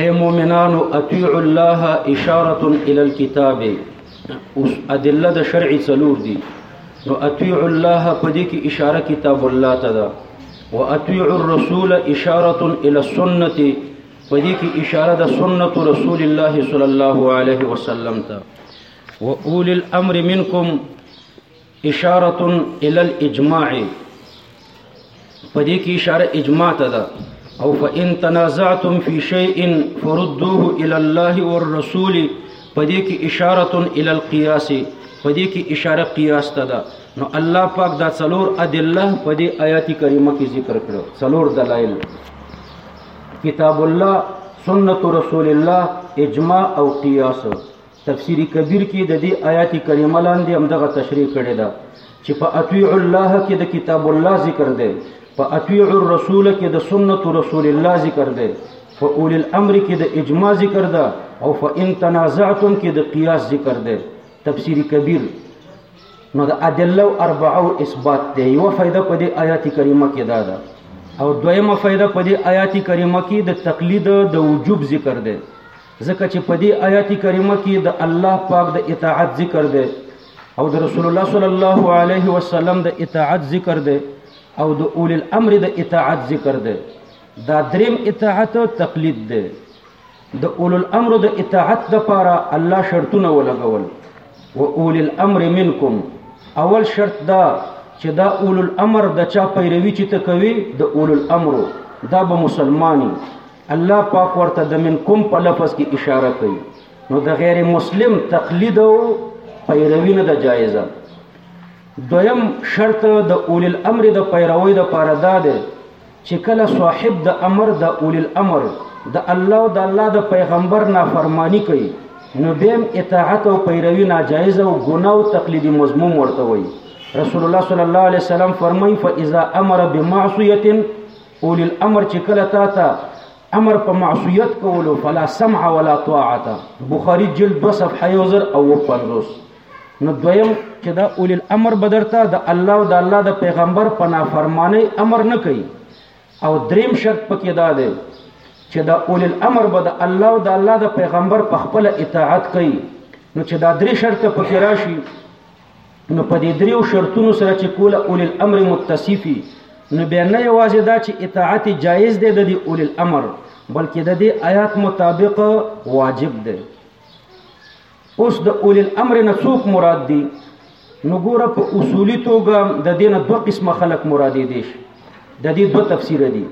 اے مؤمنانو اطیعوا الله اشاره الى الكتاب اوس ادله د شرع څلور دي نو اطیعوا الله په دې کې اشاره کتاب الله ته ده واطیعوا الرسول اشاره الى السنه په دې کې اشاره د سنت رسول الله صلی الله علیه وسلم ته واول الامر منکم اشاره الى الاجماع پدې کې اشاره اجماع ته ده او فان تنازعتم في شيء فردوه الى الله والرسول پدې کې اشاره الى القياس پدې کې اشاره قياس ته ده نو الله پاک دا څلور ادله پدې آیات کریمه کې ذکر کړو څلور دلایل کتاب الله سنت رسول الله اجماع او قياس تفسیر کبیر کې د دې آیات کریمه لاندې هم دغه تشریح کړې ده چې په اطیع الله کې د کتاب الله ذکر دی په اطیع الرسول کې د سنت رسول الله ذکر دی فاول الامر کې د اجماع ذکر ده او فان تنازعتم کې د قیاس ذکر ده تفسیر کبیر نو د ادله او اربعه او اثبات دی یو فائدہ په دې آیات کریمه کې دا ده او دویمه فائدہ په دې آیات کریمه کې د تقلید د وجوب ذکر ده ځکه چې په دې آیات کریمه کې د الله پاک د اطاعت ذکر دی او د رسول الله صلی الله علیه وسلم د اطاعت ذکر دی او د اول الامر د اطاعت ذکر دی دا دریم اطاعت او تقلید دی د اول الامر د اطاعت د پاره الله شرطونه ولګول و اول الامر منکم اول شرط دا چې دا اول الامر د چا پیروي چې تکوي د اول الامر دا به مسلمانی الله پاک ورته د من کوم په لفظ کې اشاره کوي نو د غیر مسلم تقلید او پیروي نه ده جایزه دویم شرط د اول الامر د پیروي د پاره دا دی چې کله صاحب د امر د اول الامر د الله او د الله د پیغمبر نافرمانی کوي نو دیم اطاعت او پیروي ناجایز او ګناه او تقلیدی مضموم ورته وي رسول الله صلی الله علیه وسلم فرمایي فاذا امر بمعصیه اولی الامر چې کله تا ته امر په معصیت کولو فلا سمع ولا طاعه بخاری جلد 2 صفحه 1050 نو دویم چې دا اولی الامر بدرته د الله او د الله د پیغمبر په نافرمانی امر نه کوي او دریم شرط پکې دا دی چې دا اولی الامر به د الله او د الله د پیغمبر په خپل اطاعت کوي نو چې دا درې شرط پکې راشي نو په دې دریو شرطونو سره چې کوله اول الامر متصفي نو بیا نه یوازې دا چې اطاعت جایز دی د اول الامر بلکې د دې آیات مطابق واجب دی اوس د اول الامر نه څوک مراد دي نو ګوره په اصولی توګه د دې نه دوه قسمه خلک مراد دي د دې دوه تفسیر دي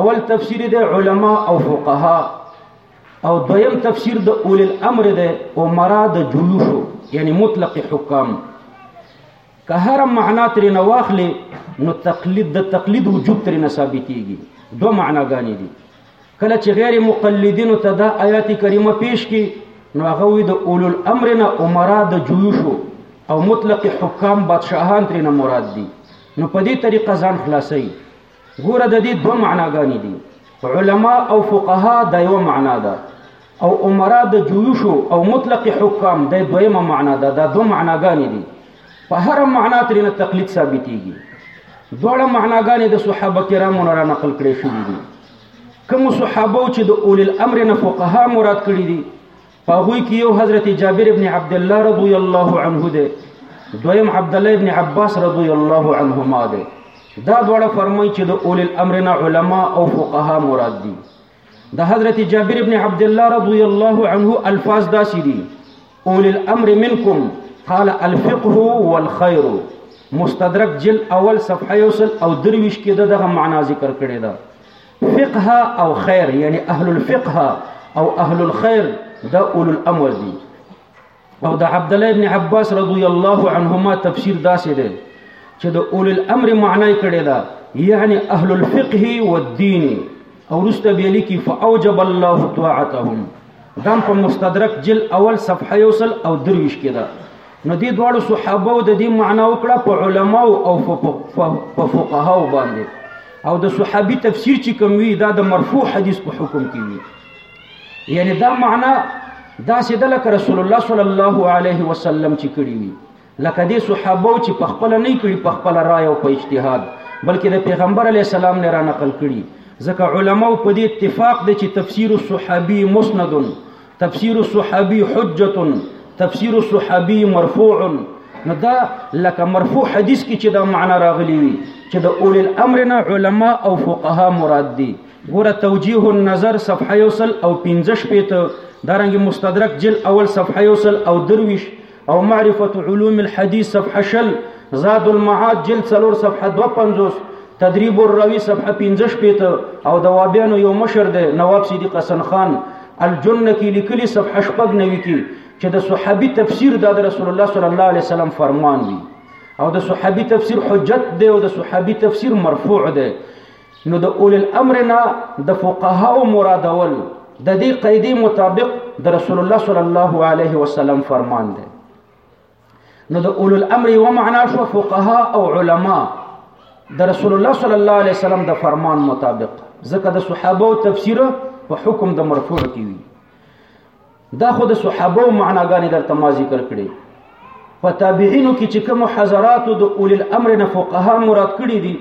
اول تفسیر د علما او فقها او دویم تفسیر د اول الامر ده او مرا د جلوشو یعنی مطلق حکام که هر معنا تر نه واخلې نو تقلید د تقلید وجوب تر نه ثابتېږي دوه معناګانې دي کله چې غیر مقلدینو ته دا آیات کریمه پیش کی نو هغه وي د اول الامر نه او مرا د جلوشو او مطلق حکام بادشاهان تر نه مراد دي نو په دې طریقه ځان خلاصي ګوره د دې دوه معناګانې دي علما او فقها دا یو معنا ده او عمرا د جیوش او مطلق حکام د دویمه معنا ده دا دوه معناګانې دي په هر معنا ترنه تقلید ثابتېږي دوړه معناګانې د صحابه کرامو نه را نقل کړې شوې دي کوم صحابه چې د اول الامر نه فقها مراد کړی دي فاغوی کی یو حضرت جابر ابن عبد الله رضی الله عنه ده دویم عبد الله ابن عباس رضی الله عنهما ده دا دواړه فرمایي چې د اول الامر نه علما او فقها مراد دي د حضرت جابر ابن عبد الله رضی الله عنه الفاظ داسې دي اول الامر منکم قال الفقه والخير مستدرک جل اول صفحه یوسل او درویش کې دغه معنا ذکر کړی ده فقه او خیر یعنی اهل الفقه او اهل الخیر دا اولو الامر دي او د عبد الله ابن عباس رضی الله عنهما تفسیر داسې دی چې د اول الامر معنی کړی دا یعنی اهل الفقه والدین او رست بیلی کی فاوجب الله طاعتهم دم په مستدرک جل اول صفحه یوصل او درویش کې دا نو دې دواړو صحابه د دې معنا وکړه په علما او په فقها باندې او د صحابي تفسیر چې کوم وی دا د مرفوع حدیث په حکم کې وی یعنی دا معنا دا سید لک رسول الله صلی الله علیه وسلم چې کړی وی لکه دې صحابه چې په خپل نه کړی په خپل رائے او په اجتهاد بلکې د پیغمبر علی السلام نه را نقل کړی ځکه علما په دې اتفاق دي چې تفسیر الصحابي مسند تفسیر الصحابی حجت تفسیر الصحابی مرفوع نو دا لکه مرفوع حدیث کې چې دا معنا راغلی وي چې د اول الامر نه علما او فقها مراد دي ګوره توجیه النظر صفحه یوسل او 15 پیته دارنګ مستدرک جل اول صفحه یوسل او درویش او معرفت علوم الحديث صفحه شل زاد المعاد جلد سلور صفحه دو پنزوس تدریب الراوی صفحه 15 پیته او دوابیانو یو مشر دی نواب صدیق حسن خان الجنه کې لیکلي صفحه شپږ نوي کې چې د صحابي تفسیر د رسول الله صلی الله علیه وسلم فرمان دی او د صحابي تفسیر حجت دی او د صحابي تفسیر مرفوع دی نو د اول الامر نه د فقهاو مرادول د دې قیدی مطابق د رسول الله صلی الله علیه وسلم فرمان دی نو د اول الامر یو معنا شو فقها او علما د رسول الله صلی الله علیه وسلم د فرمان مطابق ځکه د صحابه او تفسیر په حکم د مرفوع کې وی دا خو د صحابه معناګانې درته ما ذکر کړي په تابعینو کې چې کوم حضرات د اول الامر نه فقها مراد کړي دي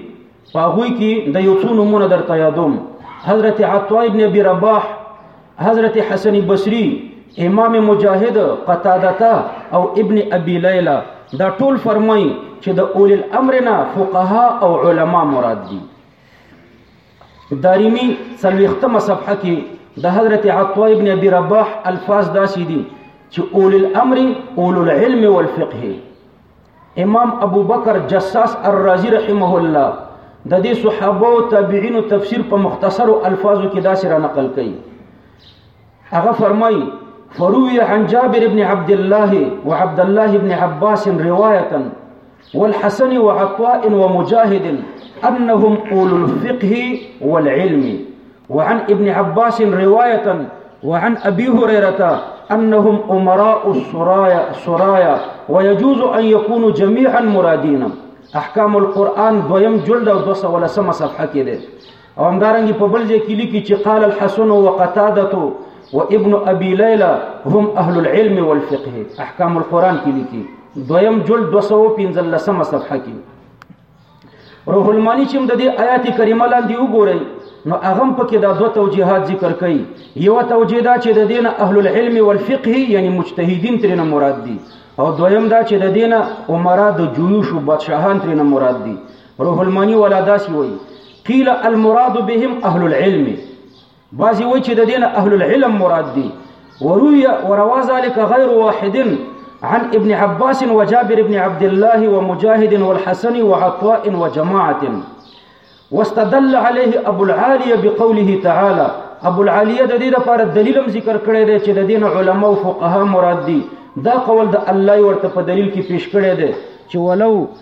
په هغه کې د یو څو نمونه درته یادوم حضرت عطا ابن ابي رباح حضرت حسن بصري امام مجاهد قتاده او ابن ابي ليلى دا ټول فرمایي چې د اول الامر نه فقها او علما مراد دي دارمی څلوېښتمه صفحه کې د حضرت عطا ابن ابي رباح الفاظ داسې دي چې اول الامر اول العلم والفقه امام ابو بکر جساس الرازی رحمه الله د دې صحابه او تابعین تفسیر په مختصر الفاظو کې داسې را نقل کړي هغه فرمایي فروي عن جابر بن عبد الله وعبد الله بن عباس روايه والحسن وعطاء ومجاهد انهم اولو الفقه والعلم وعن ابن عباس روايه وعن ابي هريره انهم امراء السرايا السرايا ويجوز ان يكونوا جميعا مرادين احکام القرآن دویم جلد او 213 صفحه کې ده او همدارنګه په بل ځای کې لیکي چې قال الحسن وقتاده وابن ابي ليلى هم اهل العلم والفقه احکام القران کې لیکي دویم جلد 215 صفحه کې روح المانی چې د دې آیات کریمه لاندې وګورئ نو هغه په کې دا دوه توجيهات ذکر کړي یو توجيه دا چې د دین اهل العلم والفقه یعنی مجتهدین ترنه مراد دي او دویم دا چې د دین عمره د جيوش او بادشاهان ترنه مراد دي روح المانی ولا داسي وي قيل المراد بهم اهل العلم بعضي وي چې د دین اهل العلم مراد دي وروي وروا ذلك غير واحد عن ابن عباس وجابر بن عبد الله ومجاهد والحسن وعطاء وجماعة واستدل عليه ابو العاليه بقوله تعالى ابو العاليه د دې لپاره دلیلم ذکر کړی دی چې د دین علما او فقها مراد دي دا قول د الله ورته په دلیل کې پیش کړی دی چې ولو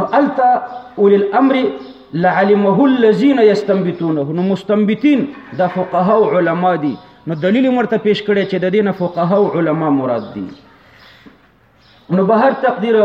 نو التا اول الامر لعلمه الذين يستنبطونه نو مستنبطين د فقها او علما دي نو دلیل مرته پیش کړي چې د دین فقها او علما مراد دي نو به هر تقدیر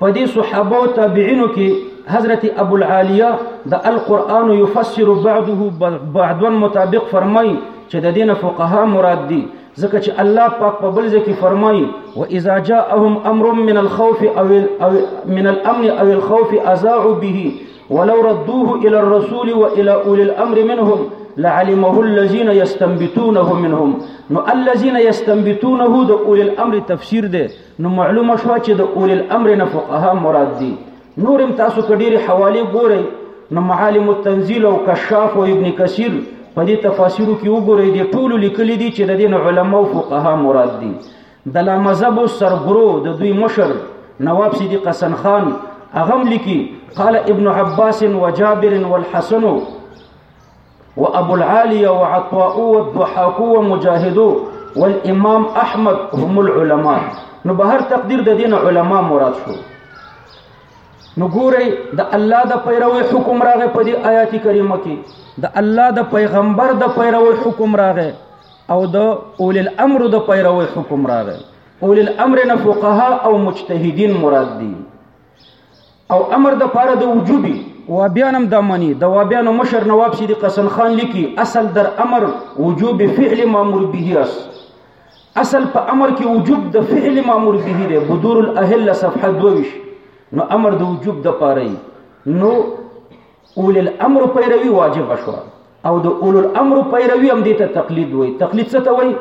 په دې صحابه او تابعینو کې حضرت ابو العالیه د القرآن يفسر بعضه بعضا مطابق فرمای چې د دین فقها مراد دي ځکه چې الله پاک په بل ځای کې فرمایي و اذا جاءهم امر من الخوف او او من الامن او الخوف اذاعوا به ولو ردوه الى الرسول والى اولي الامر منهم لعلمه الذين يستنبطونه منهم نو الذين يستنبطونه د اولي الامر تفسیر دی نو معلومه شو چې د اولي الامر نه فقها مراد دي نورم تاسو کډيري حواله ګورئ نو معالم التنزيل او کشاف او ابن کثیر په دې تفاسیرو کې وګورئ د ټولو لیکلي دي چې د دین علما او فقها مراد دي د لا مذهب سرګرو د دوی مشر نواب صدیق حسن خان اغم لیکي قال ابن عباس وجابر والحسن وابو العالي وعطاء والضحاك ومجاهد والامام احمد هم العلماء نو به هر تقدیر د دین علما مراد شو نو ګورئ د الله د پیروي حکم راغی په دې آیات کریمه کې د الله د پیغمبر د پیروي حکم راغی او د اول الامر د پیروي حکم راغی اول الامر نه فقها او مجتهدین مراد دي او امر د پاره د وجوبي وابیانم دا معنی د وابیانو مشر نواب سیدی قسن خان لیکي اصل در امر وجوب فعل مامور به اس اصل په امر کې وجوب د فعل مامور به دی بدور الاهل صفحه 22 نو امر د وجوب د پاره نو اول الامر پیروي واجب شو او د اول الامر پیروي هم دې ته تقلید وای تقلید څه ته وای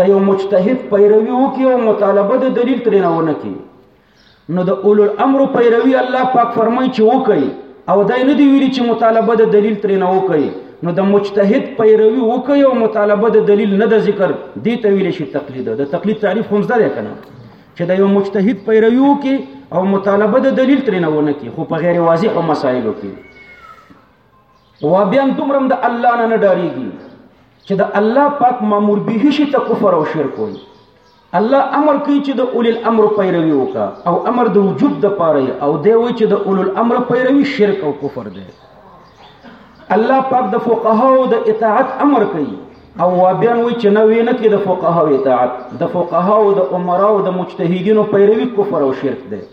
د یو مجتهد پیروي وکي او مطالبه د دلیل ترې نه ونه کی نو د اولو الامر پیروي الله پاک فرمایي چې وکړي او دای نه دی ویلي چې مطالبه د دلیل ترې نه وکړي نو د مجتهد پیروي وکړي او مطالبه د دلیل نه د ذکر دی ته ویل شي تقلید د تقلید تعریف هم زده کنه چې د یو مجتهد پیروي وکړي او مطالبه د دلیل ترې نه ونه کړي خو په غیر واضح مسایلو کې و بیا دومره د الله نه نه ډاریږي چې د الله پاک مامور به شي ته کفر او شرک وایي الله امر کوي چې د اول الامر پیروي وکا او امر د وجوب د پاره او دی وایي چې د اول الامر پیروي شرک او کفر دی الله پاک د فقهاو د اطاعت امر کوي او وابیان وایي چې نه وینه کې د فقهاو اطاعت د فقهاو د عمراو د مجتهدینو پیروي کفر او شرک دی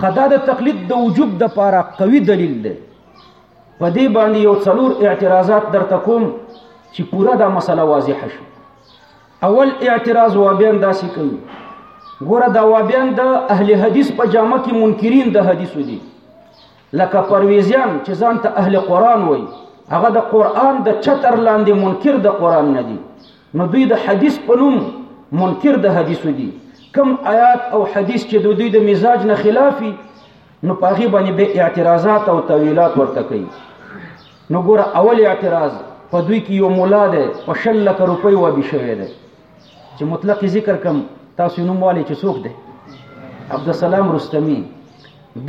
خدا د تقلید د وجوب د پاره قوي دلیل دی په دې باندې یو څلور اعتراضات درته کوم چې پوره دا مسله واضحه شي اول اعتراض وابیان داسې کوي ګوره دا وابیان د اهل حدیث په جامه کې منکرین د حدیثو دي لکه پرویزیان چې ځان ته اهل قرآن وایي هغه د قرآن د چتر لاندې منکر د قرآن نه دي نو دوی د حدیث په نوم منکر د حدیثو دي کم آیات او حدیث چې د دوی د مزاج نه خلافي نو په هغې باندې به اعتراضات او تویلات ورته کوي نو ګوره اول اعتراض په دوی کې یو مولا دی په شل لکه روپۍ وابي شوی دی چې مطلق ذکر کم تاسو نوم والي چې څوک دی عبدالسلام رستمی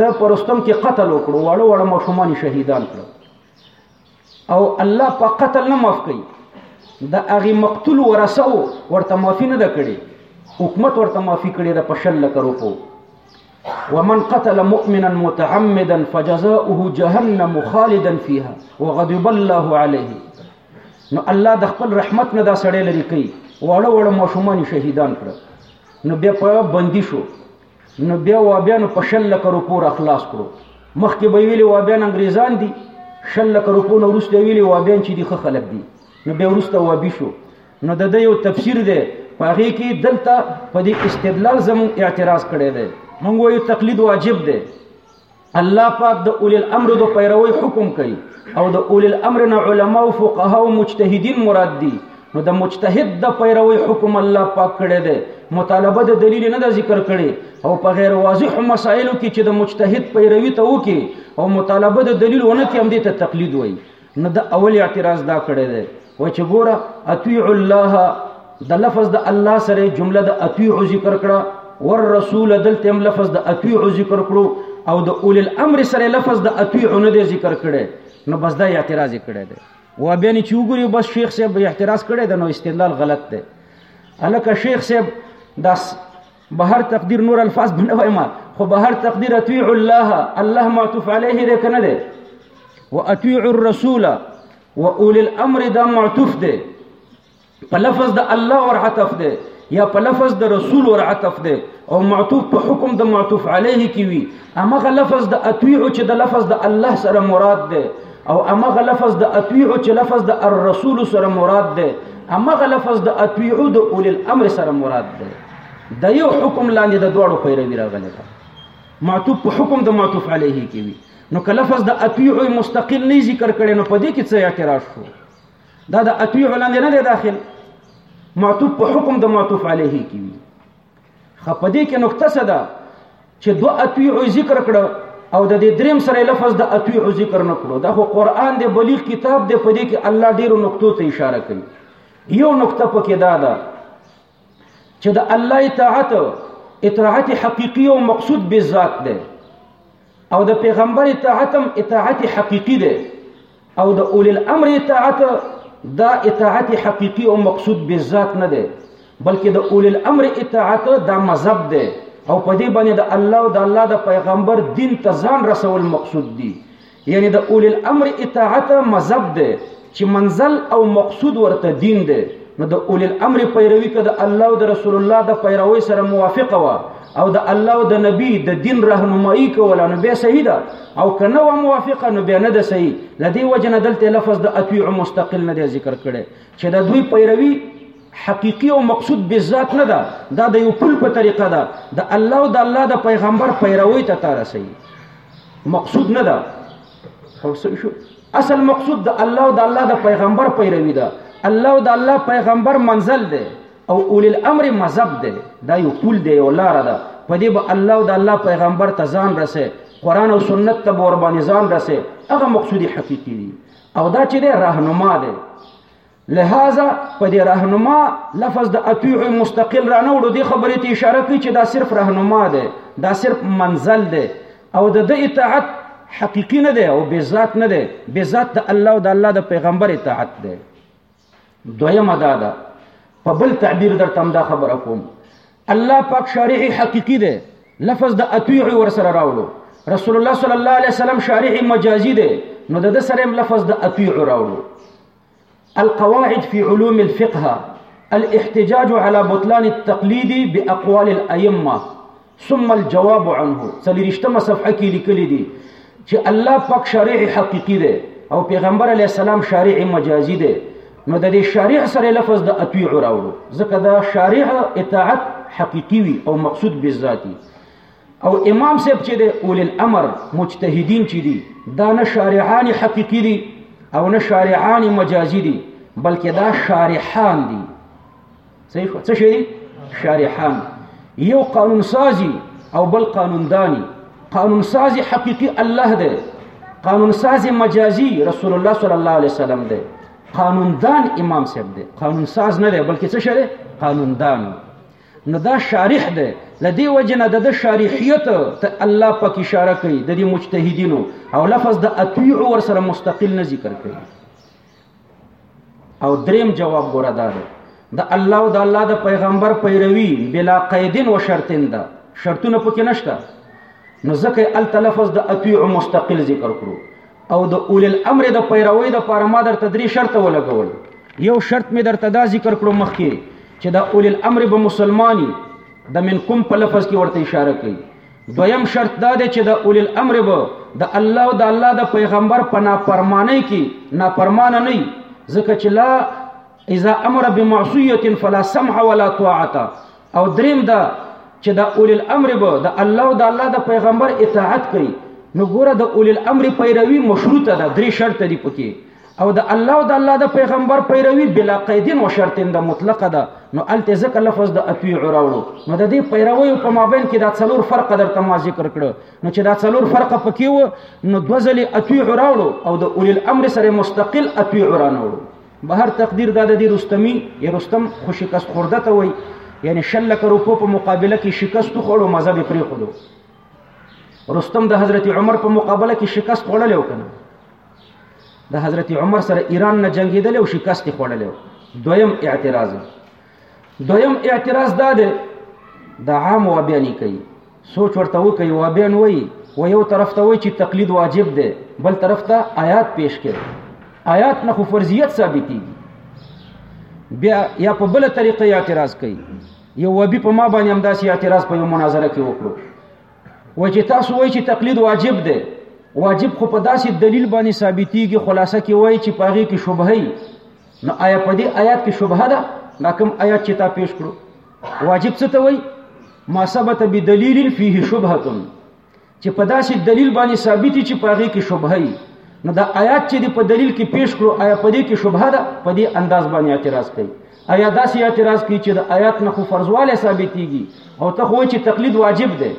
د پرستم کې قتل وکړو وړو وړو ماشومان شهیدان کړو او الله په قتل نه معاف کړي د هغه مقتول ورثه ورته معافي نه ده کړې حکومت ورته معافي کړې ده په شل لکه روپو ومن قتل مؤمنا متعمدا فجزاؤه جهنم خالدا فيها وغضب الله عليه نو الله د خپل رحمت نه دا سړی لري کوي وړه وړه ماشومان شهیدان کړ نو بیا په بندي شو نو بیا و بیا نو په شل لک روپو را خلاص کړو مخکې به ویلي و بیا انګریزان دي شل لک روپو نو وروسته ویلي و بیا چې دي خلک دي نو بیا وروسته و بي شو نو د دې یو تفسیر دی په هغه کې دلته په دې استدلال زموږ اعتراض کړی دی موږ وایو تقلید واجب دی الله پاک د اول الامر د پیروي حکم کوي او د اول الامر نه علما او فقها او مجتهدین مراد دي نو د مجتهد د پیروي حکم الله پاک کړی دی مطالبه د دلیل نه د ذکر کړي او په غیر واضح مسائلو کې چې د مجتهد پیروي ته وکي او مطالبه د دلیل ونه کې هم دې ته تقلید وایي نه د اول اعتراض دا کړی دی و چې ګوره اطیع الله د لفظ د الله سره جمله د اطیع ذکر کړه ور رسول دلته هم لفظ د اطیع ذکر کړو او د اول الامر سره لفظ د اطیع نه دی ذکر کړي نو بس دا اعتراض کړی دی و بیا نه چوغوري بس شیخ صاحب اعتراض کړی دی نو استدلال غلط دی الکه شیخ صاحب داس بهر تقدیر نور الفاظ بنه وایم خو بهر تقدیر اطیع الله الله ما تف علیه دې کنه دې واطیع الرسول واول الامر دا معطوف دې په لفظ د الله ور عطف دې یا په لفظ د رسول ور عطف دې او معطوف په حکم د معطوف علیه کی وی امغه لفظ د اطیع چې د لفظ د الله سره مراد ده او امغه لفظ د اطیع چې لفظ د الرسول سره مراد ده امغه لفظ د اطیع د اول الامر سره مراد ده د یو حکم لاندې د دوړو پیروي راغلی ده معطوف په حکم د معطوف علیه کې وي نو که لفظ د اطیع مستقل نه ذکر کړي نو په دې کې څه اعتراض شو دا د اطیع لاندې نه دی داخل معطوف په حکم د معطوف علیه کې وي خپدې کې نقطه څه ده چې دو اطیع ذکر کړه او د دې دریم سره لفظ د اطیع ذکر نه کړو دا خو قران دی بلیغ کتاب دی په دې کې الله ډیرو نقطو ته اشاره کوي یو نقطه پکې دا ده چې د الله اطاعت اطاعت حقيقي او مقصود به ذات ده او د پیغمبر اطاعت هم اطاعت حقيقي ده او د اول الامر اطاعت دا اطاعت حقيقي او مقصود به ذات نه ده بلکې د اول الامر اطاعت دا مذهب ده او په دې باندې د الله او د الله د پیغمبر دین ته ځان رسول مقصود دي یعنی د اولی الامر اطاعت مذهب دی چې منزل او مقصود ورته دین دی نو د اولی الامر پیروي که د الله او د رسول الله د پیروي سره موافقه وه او د الله او د نبی د دین راهنمایي کوله نو به صحیح ده او که نه وه موافقه نو به نه ده صحیح د دې وجه نه دلته لفظ د اطیع مستقل نه دی ذکر کړی چې د دوی پیروي حقيقي او مقصود به ذات نه ده دا د یو پل په طریقه ده د الله او د الله د پیغمبر پیروي ته ترسي مقصود نه ده او څه شو اصل مقصود د الله او د الله د پیغمبر پیروي ده الله او د الله پیغمبر منزل ده او اول الامر مذهب ده دا یو پول دی یو لار ده په دې به الله او د الله پیغمبر ته ځان رسې قران او سنت ته ور باندې ځان رسې هغه مقصود حقيقي دی او دا چې ده راهنما ده لہذا په دې راهنما لفظ د اطیع مستقل را نه وړو دې خبرې ته اشاره کوي چې دا صرف راهنما دی دا صرف منزل دی او د د اطاعت حقیقی نه دی او به ذات نه دی به ذات د الله او د الله د پیغمبر اطاعت دی دویمه دا ده په بل تعبیر درته دا خبره کوم الله پاک شارع حقیقی دی لفظ د اطیع ور سره راوړو رسول الله صلی الله علیه وسلم شارع مجازی دی نو د سره لفظ د اطیع راوړو القواعد في علوم الفقه الاحتجاج على بطلان التقليد باقوال الائمه ثم الجواب عنه څلورشتمه صفحه کې لیکلي دي چې الله پاک شارع حقيقي دی او پیغمبر علی السلام شارع مجازي دی نو د دې شارع سره لفظ د اطیع راوړو ځکه دا شارع اطاعت حقيقي وي او مقصود بالذاتي او امام صاحب چې د اول الامر مجتهدین چې دي دا نه شارحان حقيقي دي او نه شارحان مجازي دي بلکې دا شارحان دي صحیح څه شي شارحان یو قانون سازي او بل قانون داني قانون سازي حقيقي الله دی قانون سازي مجازي رسول الله صلی الله علیه وسلم دی قانون دان امام صاحب دی قانون ساز نه دی بلکې څه شي قانون دان نو دا شارح دی لدی وجنه د شارحیت ته الله پاک اشاره کوي د دې مجتهدینو او لفظ د اطیع ور سره مستقل نه ذکر کوي او دریم جواب ګوره دا دی د الله او د الله د پیغمبر پیروي بلا قیدن و شرطن ده شرطونه پکې نشته نو ځکه ال تلفظ د اطیع مستقل ذکر کړو او د اول الامر د پیروي د پاره ما درته درې شرط ولګول یو شرط می درته دا ذکر کړو مخکې چې دا اول الامر به مسلمانی د منکم په لفظ کې ورته اشاره کوي دویم شرط دا دی چې د اول الامر به د الله او د الله د پیغمبر په نافرمانی کې نافرمانه نه ځکه چې لا اذا امر بمعصيه فلا سمع ولا طاعه او دریم دا چې د اول الامر به د الله او د الله د پیغمبر اطاعت کوي نو ګوره د اول الامر پیروي مشروطه ده درې شرط دي پکې او د الله او د الله د پیغمبر پیروي بلا قیدین او شرط د مطلقه ده نو الته ذکر لفظ د اطیع راوړو نو د دې پیروي په مابین کې دا څلور فرق در تما ذکر کړو نو چې دا څلور فرق پکې و نو دوزلی اطیع راوړو او د اول الامر سره مستقل اطیع رانوړو بهر تقدیر دا د دې رستمی یا رستم خو شکست خورده ته وای یعنی شل لک روپو په مقابله کې شکست خوړو مذهب پرې خلو رستم د حضرت عمر په مقابله کې شکست خوړل او کنه د حضرت عمر سره ایران نه جنگیدل او شکست خوړل دویم اعتراض دویم اعتراض دا دی د عام وابیانی کوي سوچ ورته وکي وابیان وای و یو طرف ته وای چې تقلید واجب دی بل طرف ته آیات پیش کړي آیات نه خو فرضیت ثابتي بیا یا په بل طریقه اعتراض کوي یو وبي په ما باندې هم داسې اعتراض په یو مناظره کې وکړو و چې تاسو وای چې تقلید واجب دی واجب خو په داسې دلیل باندې ثابتيږي خلاصه کې وای چې پاغي کې شبهه نو آیا په دې آیات کې شبهه ده دا کوم آیات چې تا پیش کړو واجب څه ته وای ما ثبت بدلیل فيه شبهه چې په داسې دلیل باندې ثابت چې پاغه کې شبهه وي نو دا آیات چې په دلیل کې پیش کړو آیا په دې کې شبهه ده په دې انداز باندې اعتراض کوي آیا داسې اعتراض کوي چې د آیات نه خو فرضواله ثابتېږي او ته خو چې تقلید واجب ده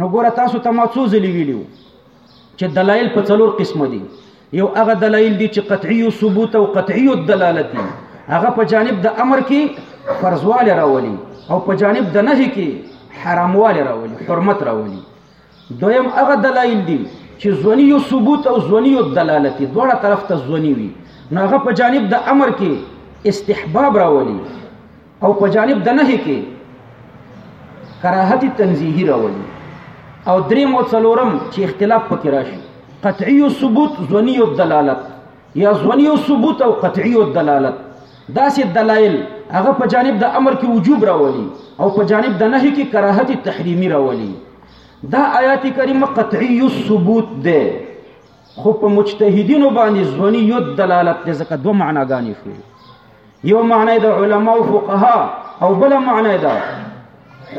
نو ګوره تاسو ته ما څو ځلې ویلي وو چې دلایل په څلور قسمه دي یو هغه دلایل دي چې قطعي او ثبوت او قطعي دلالت دي هغه په جانب د امر کې فرضواله راولي او په جانب د نهي کې حرامواله راولي حرمت راولي دویم هغه دلایل دي چې ځونی او ثبوت او ځونی او دلالت دوه طرف ته ځونی وي نو هغه په جانب د امر کې استحباب راولي او په جانب د نهي کې کراهت تنزیهی راولي او درې مو څلورم چې اختلاف پکې راشي قطعی ثبوت ځونی دلالت یا ځونی ثبوت او قطعی دلالت دا سه دلایل هغه په جانب د امر کې وجوب راولي او په جانب د نهي کې کراهت تحریمی راولي دا آیات کریمه قطعی ثبوت ده خو په مجتهدینو باندې ځونی یو دلالت دی ځکه دوه معناګانې شوې یو معنی د علما او فقها او بل معنی دا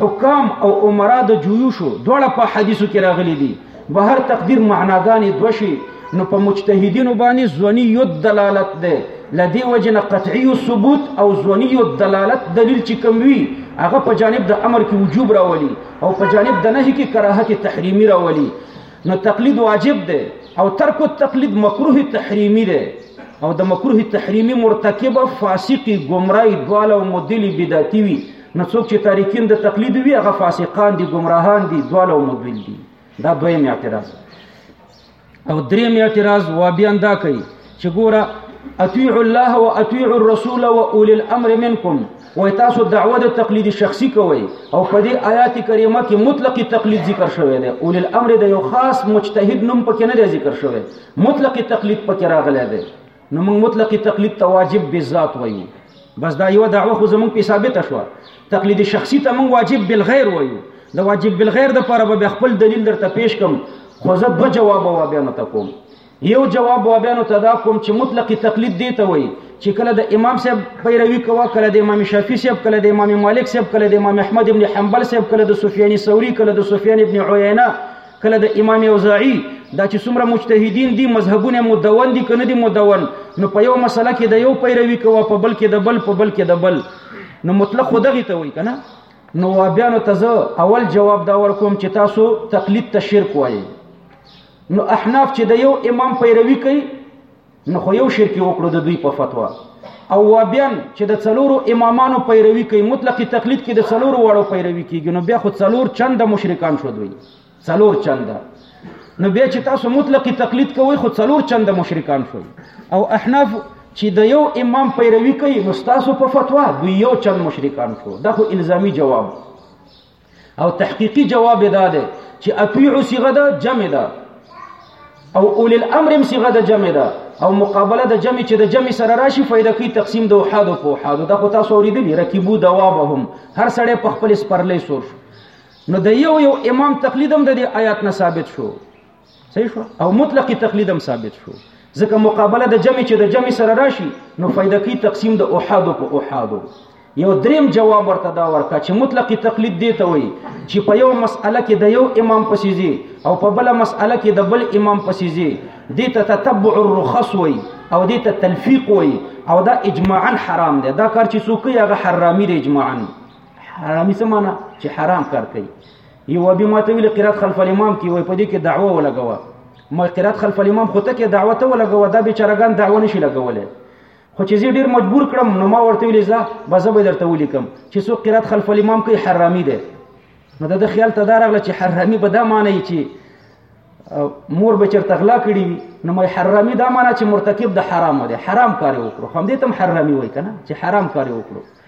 حکام او عمرا د جویوشو دواړه په حدیثو کې راغلي دي به هر تقدیر معناګانې دوه شي نو په مجتهدینو باندې ځونی یو دلالت دی لدی وجنه قطعی ثبوت او ځونی یو دلالت دلیل چې کوم وي هغه په جانب د امر کې وجوب راولي او په جانب د نهي کې کراهت تحریمی راولي نو تقلید واجب دی او ترک التقلید مکروه تحریمی دی او د مکروه تحریمی مرتکب فاسقی گمراهی دوال او مدلی بدعتی وی نو څوک چې تاریکین د تقلید وی هغه فاسقان دي گمراهان دي دوال او مدل دي دا دویم اعتراض او دریم اعتراض وابیان دا کوي چې ګوره اطیعوا الله واطیعوا الرسول واولی الامر منکم وای تاسو دعوه د تقلید شخصي کوئ او په دې آیات کریمه کې مطلق تقلید ذکر شوی دی اول الامر د یو خاص مجتهد نوم پکې نه ذکر شوی مطلق تقلید پکې راغلی دی نو موږ مطلق تقلید ته واجب بالذات وایو بس دا یو دعوه خو زموږ په ثابته شو تقلید شخصي ته موږ واجب بالغیر وایو د واجب بالغیر د لپاره به خپل دلیل درته پیش کوم خو زه دوه جواب وابه متکوم یو جواب وابیانو ته دا کوم چې مطلقي تقلید دی ته وایي چې کله د امام صاحب پیروي کوه کله د امام شافعي صاحب کله د امام مالک صاحب کله د امام احمد ابن حنبل صاحب کله د سفیان ثوري کله د سفیان ابن عینه کله د امام اوزاعي دا چې څومره مجتهدین دي مذهبونه مدون دي کنه دي مدون نو په یو مسله کې د یو پیروي کوه په بل کې د بل په بل کې د بل نو مطلق خو دغه ته وایي کنه نو وابیانو ته اول جواب دا ورکوم چې تاسو تقلید ته شرک وایي نو احناف چې د یو امام پیروي کوي نو خو یو شرک وکړو د دوی په فتوا او وبین چې د څلورو امامانو پیروي کوي مطلق تقلید کې د څلورو وړو پیروي کیږي نو بیا خو څلور چند مشرکان شو دوی څلور چند نو بیا چې تاسو مطلق تقلید کوئ خو څلور چند مشرکان شوي او احناف چې د یو امام پیروي کوي نو تاسو په فتوا دوی یو چند مشرکان شو دا خو الزامي جواب او تحقیقی جواب دا دی چې اطیعو صيغه ده جمع ده او اول الامر هم صيغه ده جمع ده او مقابله د جمع چې د جمع سره راشي فائدہ کوي تقسیم د احاد او احاد دا خو تاسو اوریدلی رکیبو دوابهم هر سړی په خپل سپرلې سور نو د یو یو امام تقلیدم د آیات نه ثابت شو صحیح شو او مطلق تقلید هم ثابت شو ځکه مقابله د جمع چې د جمع سره راشي نو فائدہ کی تقسیم د احادو په احادو یو دریم جواب ورته دا ورکا چې مطلق تقلید دی ته وي چې په یو مسأله کې د یو امام پسې زی او په بل مسأله کې د بل امام پسې زی دې ته تتبع الرخص وي او دې ته تلفیق وي او دا اجماعا حرام دی دا کار چې څوک یې هغه حرامي دی اجماعا حرامي څه معنی چې حرام کار کوي یو به ماته ویل قرات خلف الامام کی وای په دې کې دعوه ولګوه ما قرات خلف الامام خو ته کې دعوه ته ولګوه دا بیچارهګان دعوه نشي لګولې خو چې زه ډیر مجبور کړم نو ما ورته ویل زه به زه به درته ولیکم چې څوک قرات خلف الامام کوي حرامي ده نو د خیال ته دا راغله چې حرامي به دا معنی چې مور به چرته غلا کړی وي نو مې حرامي دا معنی چې مرتکب د حرام دی حرام کار وکړو هم دې تم حرامي وای کنه چې حرام کار وکړو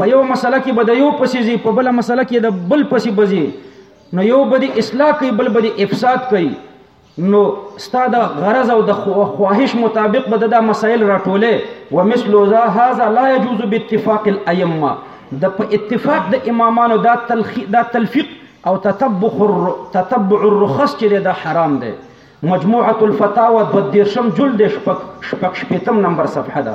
په یو مسله کې به د یو پسې ځي په بل مسله کې د بل پسې بځي نو یو بدی اصلاح کوي بل بدی افساد کوي نو ستاده غرض او د خواهش مطابق به دا مسائل راټولې ومثل ذا هذا لا يجوز باتفاق الائمه د په اتفاق د امامانو دا تلخی دا تلفیق او تتبع تتبع الرخص چې دا حرام دی مجموعه الفتاوى د دیرشم جلد شپږ شپږ شپږم نمبر صفحه ده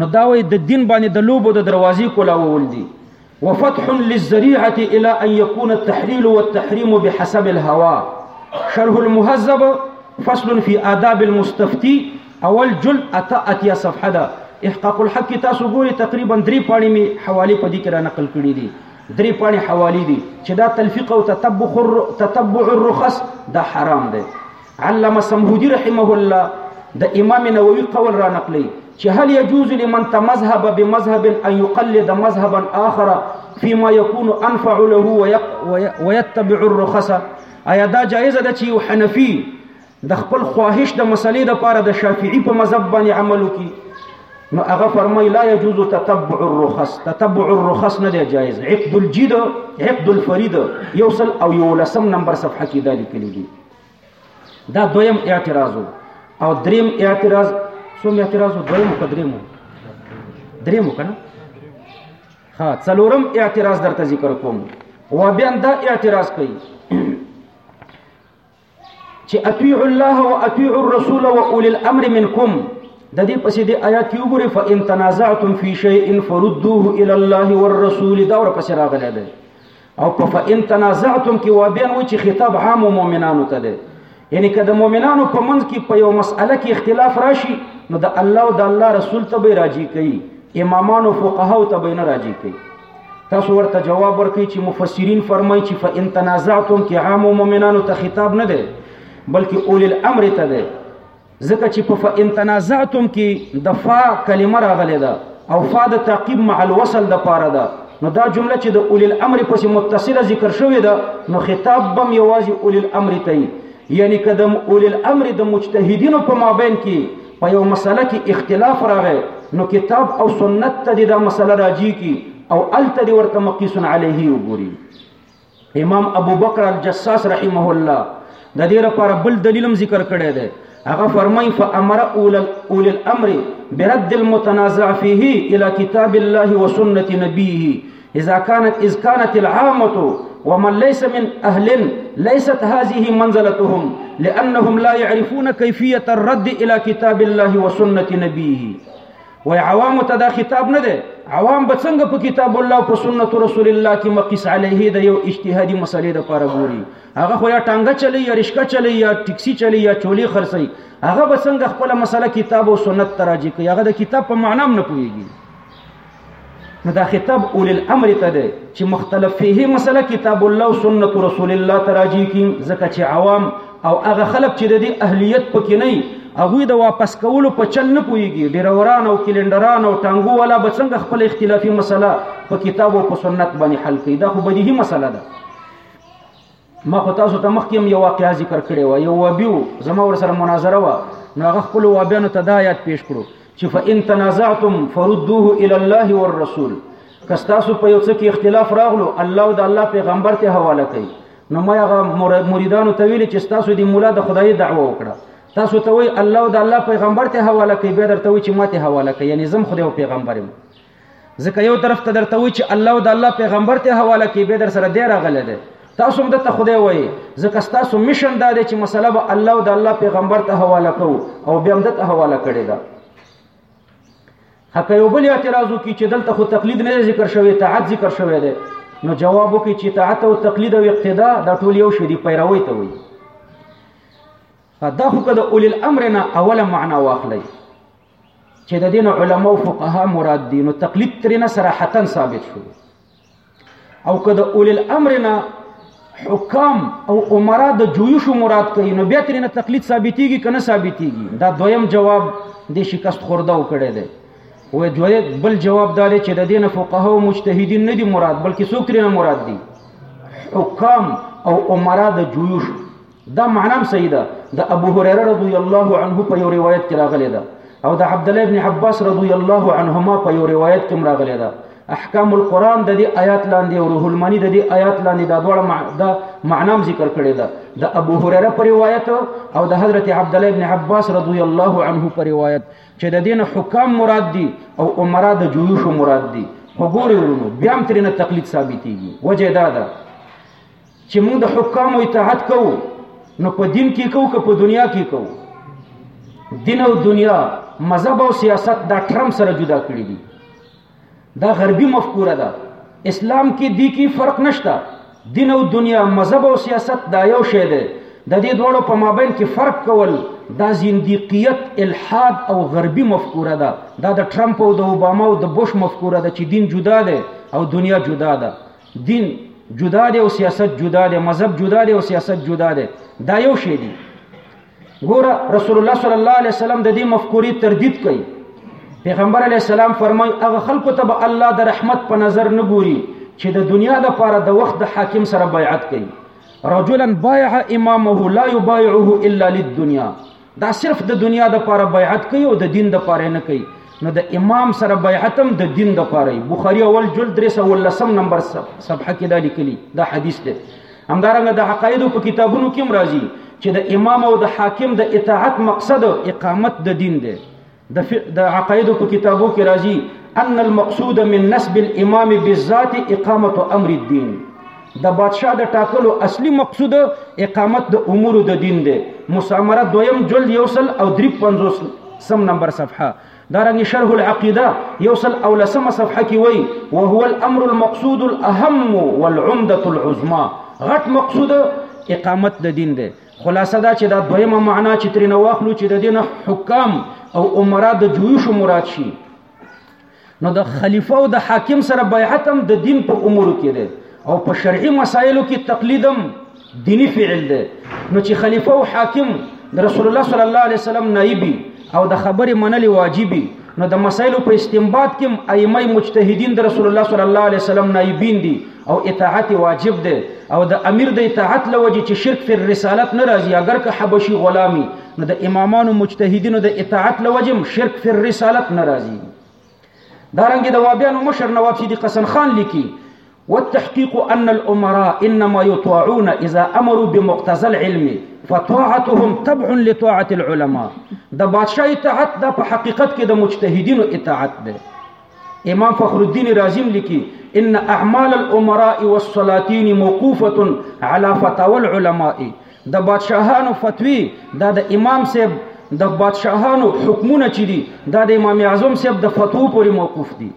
نو دا وای د دین باندې د لوبو د دروازې کولاول دي وفتح للذريعه الى ان يكون التحليل والتحريم بحسب الهوى شرح المهذب فصل في آداب المستفتي اول جلد اتا اتیا صفحه ده احقاق الحق تاسو ګوري تقریبا درې پاڼې می حواله په دې کې را نقل کړې دي درې پاڼې حواله دي چې دا تلفیق او تتبع تتبع الرخص دا حرام ده علامه سمهودی رحمه الله د امام نووي قول را نقلی چې هل يجوز لمن تمذهب بمذهب ان يقلد مذهبا اخر فيما يكون انفع له ويتبع الرخص ایا دا جایز ده چې یو حنفي د خپل خواهش د مسلې د پاره د شافعي په مذهب باندې عمل وکړي نو هغه فرمای لا يجوز تتبع الرخص تتبع الرخص نه دی جایز عقد الجد عقد الفريد یوصل او یولسم نمبر صفحه کې دا لیکل دي دا دویم اعتراض او دریم اعتراض څوم اعتراض دویم که دریم دریم کنه ها څلورم اعتراض درته ذکر کوم و بیا دا اعتراض کوي چې اطیع الله او اطیع الرسول او اول الامر منکم د دې پسې د آیات یو ګوري فان تنازعتم فی شیء فردوه الی الله والرسول دا ور پسې راغلی دی او په فإن تنازعتم کې و بیان و چې خطاب عام مؤمنانو ته دی یعنی که د مؤمنانو په منځ کې په یو مسأله کې اختلاف راشي نو د الله او د الله رسول ته به راجی کوي امامان او فقها ته به نه راجی کوي تاسو ورته جواب ورکړي چې مفسرین فرمایي چې فإن تنازعتم کې عام مؤمنانو ته خطاب نه دی بلکې اول الامر ته دی ځکه چې په فان تنازعتم کې د فا کلمه راغلې ده او فا د تعقیب مع الوصل د پاره ده نو دا جمله چې د اول الامر پسې متصله ذکر شوې ده نو خطاب بم یوازې اول الامر ته یعنی کدم اول الامر د مجتهدینو په مابین کې په یو مسله کې اختلاف راغی نو کتاب او سنت ته دا مسله راځي کی او الته ورته مقیس علیه وګوري امام ابو بکر الجساس رحمه الله د دې لپاره بل دلیلم ذکر کړی دی هغه فرمای فامر اول الامر برد المتنازع فيه الى كتاب الله وسنه نبيه اذا كانت اذ كانت العامه ومن ليس من اهل ليست هذه منزلتهم لانهم لا يعرفون كيفيه الرد الى كتاب الله وسنه نبيه وای عوام ته دا خطاب نه دی عوام به څنګه په کتاب الله او په سنت رسول الله کې مقیس علیه د یو اجتهادي مسلې د پاره ګوري هغه خو یا ټانګه چلی یا رشکا چلی یا ټیکسی چلی یا چولی خرڅي هغه به څنګه خپل مسله کتاب او سنت تراجی کوي هغه د کتاب په معنی هم نه پوهیږي نو دا خطاب اول الامر ته دی چې مختلف فيه مسله کتاب الله او سنت رسول الله تراجی کی ځکه چې عوام او هغه خلک چې د دې اهلیت پکې نه هغه د واپس کولو په چل نه پويږي ډیروران او کلندران او ټانګو والا به څنګه خپل اختلافي مسله په کتاب او په سنت باندې حل کوي دا خو بدیهي مسله ده ما خو تاسو ته مخکې هم یو واقعا ذکر کړی و یو وابي و زما ورسره مناظره وه نو هغه خپلو وابیانو ته دا یاد پیش کړو چې فان تنازعتم فردوه الی الله والرسول که ستاسو په یو څه کې اختلاف راغلو الله او د الله پیغمبر ته حواله کوي نو ما هغه مریدانو ته ویل چې تاسو د مولا د خدای دعوه وکړه تاسو ته وی الله او د الله پیغمبر ته حواله کوي به درته وی چې ماته حواله کوي یعنی زم خدای او پیغمبرم ځکه یو طرف ته درته وی چې الله او د الله پیغمبر ته حواله کې به در سره دی راغله ده تاسو هم د خدای وای ځکه تاسو میشن دا دی چې مسله به الله او د الله پیغمبر ته حواله کو او بیا هم د حواله کړی ده هکه یو بل اعتراض وکړي چې دلته خو تقلید نه ذکر شوی تعد ذکر شوی دی نو جواب وکړي چې تعد او تقلید او اقتدا دا ټول یو شی دی پیروي ته وایي دا خو که د اولي الامر نه اوله معنا واخلئ چې د دین علما او فقها مراد دي نو تقلید ترې نه صراحتا ثابت شو او که د اول الامر نه حکام او عمرا د جویش مراد کوي نو بیا ترې نه تقلید ثابتېږي که نه ثابتېږي دا دویم جواب د شکست خورده وکړی دی و دوی بل جواب دار چې د دین فقها او مجتهدین نه دي مراد بلکې څوک ترې نه مراد دي حکام او عمرا د جویش دا معنا هم صحیح ده د ابو هريره رضی الله عنه په یو روایت کې راغلی ده او د عبد الله ابن عباس رضی الله عنهما په یو روایت کې راغلی ده احکام القرآن د دې آیات لاندې او روح المانی د دې آیات لاندې دا دواړه دا معنام ذکر کړی ده د ابو هريره په روایت او د حضرت عبد الله ابن عباس رضی الله عنه په روایت چې د دین حکام مراد دي او عمره د جيوش مراد دي وګورئ ورونو بیا هم ترنه تقلید ثابتېږي وجه دا ده چې موږ د حکامو اطاعت کوو نو په دین کې کوو که په دنیا کې کوو دین او دنیا مذهب او سیاست دا ټرم سره جدا کړی دي دا غربي مفکوره ده اسلام کې دی کې فرق نشته دین او دنیا مذهب او سیاست دا یو شی دی د دې دوړو په مابین کې فرق کول دا زنديقیت الحاد او غربي مفکوره ده دا د ټرمپ او د اوباما او د بوش مفکوره ده چې دین جدا ده او دنیا جدا ده دین جدا دی او سیاست جدا دی مذهب جدا دی او سیاست جدا دی دا یو شی دی ګوره رسول الله صلی الله علیه وسلم د دې مفکورې تردید کوي پیغمبر علیه السلام فرمای هغه خلکو ته به الله د رحمت په نظر نه ګوري چې د دنیا د پاره د وخت د حاکم سره بیعت کوي رجلا بايع امامه لا يبايعه الا للدنيا دا صرف د دنیا د پاره بیعت کوي او د دین د پاره نه کوي نو د امام سره بیعت هم د دین د پاره بخاری اول جلد 310 نمبر صفحه کې دا لیکلي دا حدیث دی همدارنګه د عقاید په کتابونو کې مرাজি چې د امام او د حاکم د اطاعت مقصد اقامت د دین دی د عقایدو په کتابو کې راځي ان المقصود من نسب الامام بالذات اقامه امر الدين د بادشاه د ټاکلو اصلي مقصود اقامت د امور د دین دی مسامره دویم جلد یوسل او دری پنځوس سم نمبر صفحه دارنګ شرح العقیده یوسل او لسم صفحه کې وای او هو الامر المقصود الاهم والعمده العظمى غټ مقصود اقامت د دین دی خلاصه دا چې دا دویمه معنا چې ترې نه واخلو چې د دینه حکام او عمرا د جویشو مراد شي نو د خلیفه او د حاکم سره بیعت هم د دین په امور کې دی او په شرعي مسایلو کې تقلیدم دینی فعل دی نو چې خلیفه او حاکم د رسول الله صلی الله علیه وسلم نایبي او د خبرې منل واجبي نو د مسایلو په استنباط کې ائمه مجتهدین د رسول الله صلی الله علیه وسلم نائبین دي او اطاعت واجب ده او د امیر د اطاعت لوجه چې شرک فی الرسالت نه راځي اگر که حبشي غلامی نو د امامانو مجتهدینو د اطاعت لوجه شرک فی الرسالت نه راځي دارنګ د وابیانو مشر نواب صدیق حسن خان لیکي والتحقيق أن الأمراء إنما يطاعون إذا أمروا بمقتضى العلم فطاعتهم تبع لطاعة العلماء د بادشاہ اطاعت د په حقیقت کې د مجتهدینو اطاعت ده امام فخر الدين رازم لكي ان اعمال الامراء والسلاطين موقوفه على فتاوى العلماء د بادشاهانو فتوی دا د امام صاحب د بادشاهانو حکمونه چې دي دا د امام اعظم صاحب د فتو پورې موقوف دي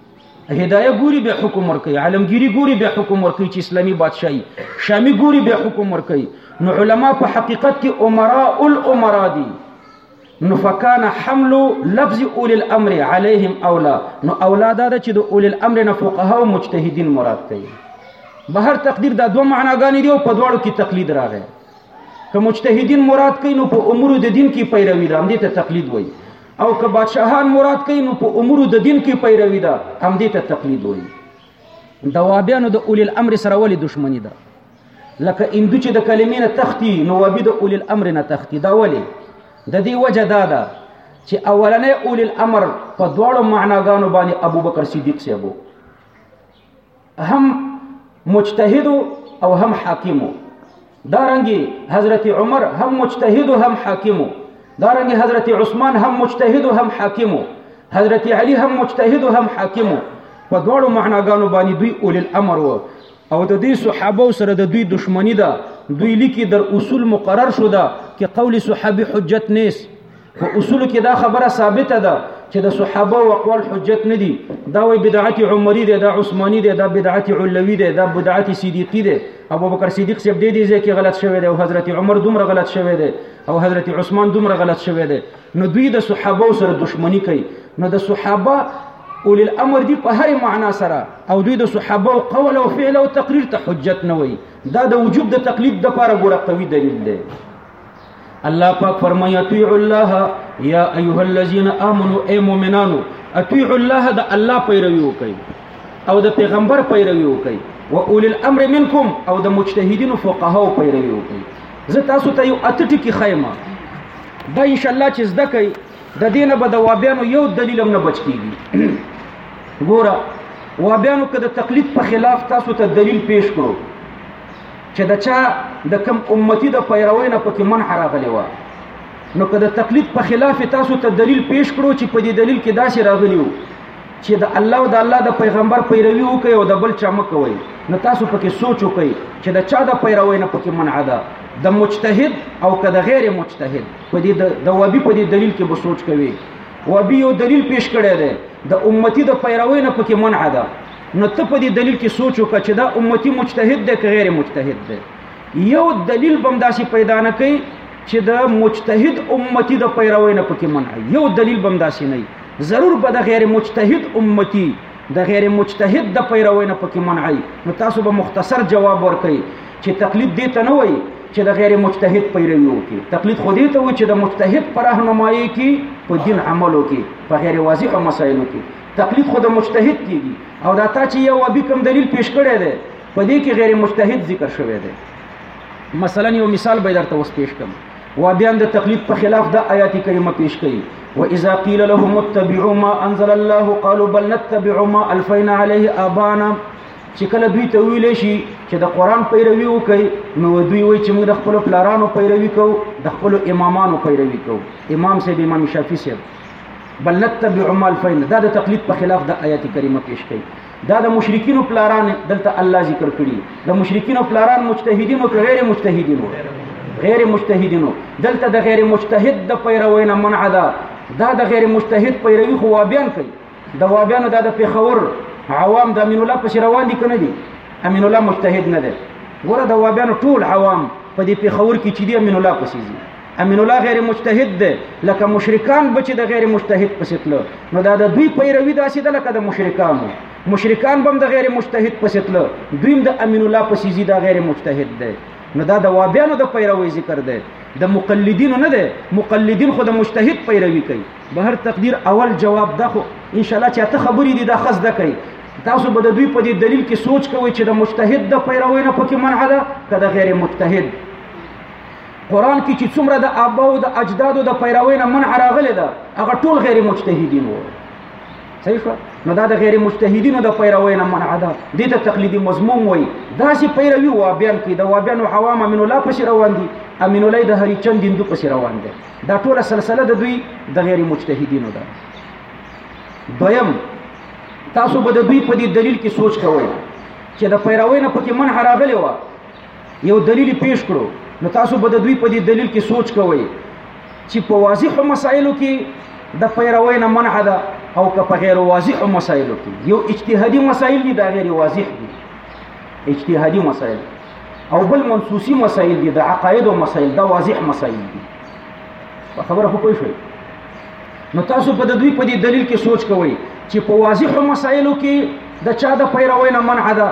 هدايه ګوري به حکم ورکي عالمګيري ګوري به حکم ورکي چې اسلامي بادشاهي شامي ګوري به حکم ورکي نو علما په حقیقت کې عمراء العمراء دي نو فکان حمل لفظ اولی الامر علیهم اولا نو اولا دا ده چې د اولی الامر نه فقها او مجتهدین مراد دی به هر تقدیر دا دوه معناګانې دی او په دواړو کې تقلید راغی که مجتهدین مراد کین نو په امور د دین کې پیروي ده همدې ته تقلید وایي او که بادشاهان مراد کین نو په امور د دین کې پیروي ده همدې ته تقلید وایي د وابیانو د اولی الامر سره ولې دښمنی ده لکه اندو چې د کلمې نه تختی نو وبي د اول الامر نه تختی دا ولې د دې وجه دا ده چې اولنې اول الامر په دواړو معناګانو باندې ابوبکر صدیق سی ابو هم مجتهد او هم حاکم دارنګي حضرت عمر هم مجتهد هم حاکم دارنګي حضرت عثمان هم مجتهد هم حاکم حضرت علی هم مجتهد هم حاکم په دواړو معناګانو باندې دوی اول الامر وو او د دې صحابه سره د دوی دشمنی ده دوی لیکي در اصول مقرر شو ده چې قول صحابي حجت نیس په اصول کې دا خبره ثابته ده چې د صحابه او اقوال حجت نه دي دا وی بدعت عمری ده دا عثماني ده دا بدعت علوي ده دا بدعت صدیقي ده ابو بکر صدیق سب دې دې ځکه غلط شوی دی او حضرت عمر دومره غلط شوی دی او حضرت عثمان دومره غلط شوی دی نو دوی د صحابه سره دښمنی کوي نو د صحابه اول الامر دی په هر معنا سره او دوی د صحابه او قول او فعل او تقریر ته حجت نه وي دا د وجوب د تقلید د لپاره ګوره قوي دلیل دی الله پاک فرمایي اطیع الله یا ایها الذین آمنو ای مؤمنانو اطیع الله د الله پیروي وکړي او د پیغمبر پیروي وکړي و اول الامر منکم او د مجتهدین فقهاو پیروي وکړي زه تاسو ته یو اته ټکی خایم دا ان شاء الله چې زده کوي د دینه به د وابیانو یو دلیل هم نه بچ کیږي ګوره وابیانو که د تقلید په خلاف تاسو ته دلیل پیش کړو چې د چا د کم امتی د پیروي نه پکې منح راغلی و نو که د تقلید په خلاف تاسو ته دلیل پیش کړو چې په دې دلیل کې داسې راغلی وو چې د الله او د الله د پیغمبر پیروي وکړي او د بل چا مکوي نو تاسو پکې سوچ وکړئ چې د چا د پیروي نه پکې منع ده د مجتهد او که د غیر مجتهد په دې د وبي په دې دلیل کې به سوچ کوي وبي یو دلیل پیش کړی دی د امتی د پیروي نه پکې منع ده نو ته په دې دلیل کې سوچ وکړه چې دا امتی مجتهد دی که غیر مجتهد دی یو دلیل بم داسې پیدا نه کوي چې د مجتهد امتی د پیروي نه پکې منع یو دلیل بم داسې نه ضرور به د غیر مجتهد امتی د غیر مجتهد د پیروي نه پکې منعي نو تاسو به مختصر جواب ورکړئ چې تقلید دې ته نه وایي چې د غیر مجتهد پیروي وکړي تقلید خو دې ته وایي چې د مجتهد پر راهنمایي کې په دین عمل وکړي په غیر واضح مسایلو کې تقلید خو د مجتهد کیږي او دا تا چې یو ابي کوم دلیل پیش کړی دی په دې کې غیر مجتهد ذکر شوی دی مثلا یو مثال به درته اوس پیش کوم و بیا د تقلید په خلاف د آیات کریمه پیش کړي و اذا قیل لهم اتبعوا ما انزل الله قالوا بل نتبع ما الفینا علیه ابانا چې کله دوی ته ویل شي چې د قران پیروي وکړي نو دوی وایي چې موږ د خپل پلارانو پیروي کوو د خپل امامانو پیروي کوو امام صاحب امام شافعي صاحب بل نتبع ما الفینا دا د تقلید په خلاف د آیات کریمه پیش کړي دا د مشرکینو پلاران دلته الله ذکر کړي د مشرکینو پلاران مجتهدینو که غیر مجتهدینو غیر مجتهدینو دلته د غیر مجتهد د پیروي نه منع ده دا د غیر مجتهد پیروي خو وابیان کوي د وابیانو دا د پیښور عوام د امین الله پس روان دي کنه دي امین الله مجتهد نه ده ګوره د وابیانو ټول عوام په دې پیښور کې چې دي امین الله پسې دي امین الله غیر مجتهد دی لکه مشرکان بچ د غیر مجتهد پسې تلو نو دا د دوی پیروي داسې ده لکه د مشرکانو مشرکان بم د غیر مجتهد پسې تلو دوی د امین الله پسې زی دا غیر مجتهد دی نو دا د وابیانو د پیروي ذکر دی د مقلدینو نه دی مقلدین خو د مجتهد پیروي کوي به هر تقدیر اول جواب ده خو ان شاء الله چې ته خبرې دي دا خص ده کوي تاسو به د دوی په دې دلیل کې سوچ کوئ چې د مجتهد د پیروي نه پکې منع ده که د غیر مجتهد قران کې چې څومره د ابا او د اجدادو د پیروي نه منع راغلي ده هغه ټول غیر مجتهدین وو صحیح شو نو دا د غیر مجتهدینو د پیروي نه منع ده دې ته تقلیدی مضمون وای دا چې پیروي و بیان کې دا و بیان او حوام من الله پس روان دي امین الله د هری چند دین دو پس روان دي دا ټول سلسله د دوی د غیر مجتهدینو ده دویم تاسو به د دوی په دې دلیل کې سوچ کوئ چې د پیروي نه پکې منع راغلی و یو دلیل پیش کړو نو تاسو به د دوی په دې دلیل کې سوچ کوئ چې په واضحو مسایلو کې د پیروي نه منع ده او که په غیر واضحو مسایلو کې یو اجتهادي مسایل دي دا غیر واضح دي اجتهادي مسایل او بل منصوصي مسایل دي د عقاید او مسایل دا واضح مسایل دي په خبره خو پوه شئ نو تاسو په دوی په دې دلیل کې سوچ کوئ چې په واضحو مسایلو کې د چا د پیروي نه منع ده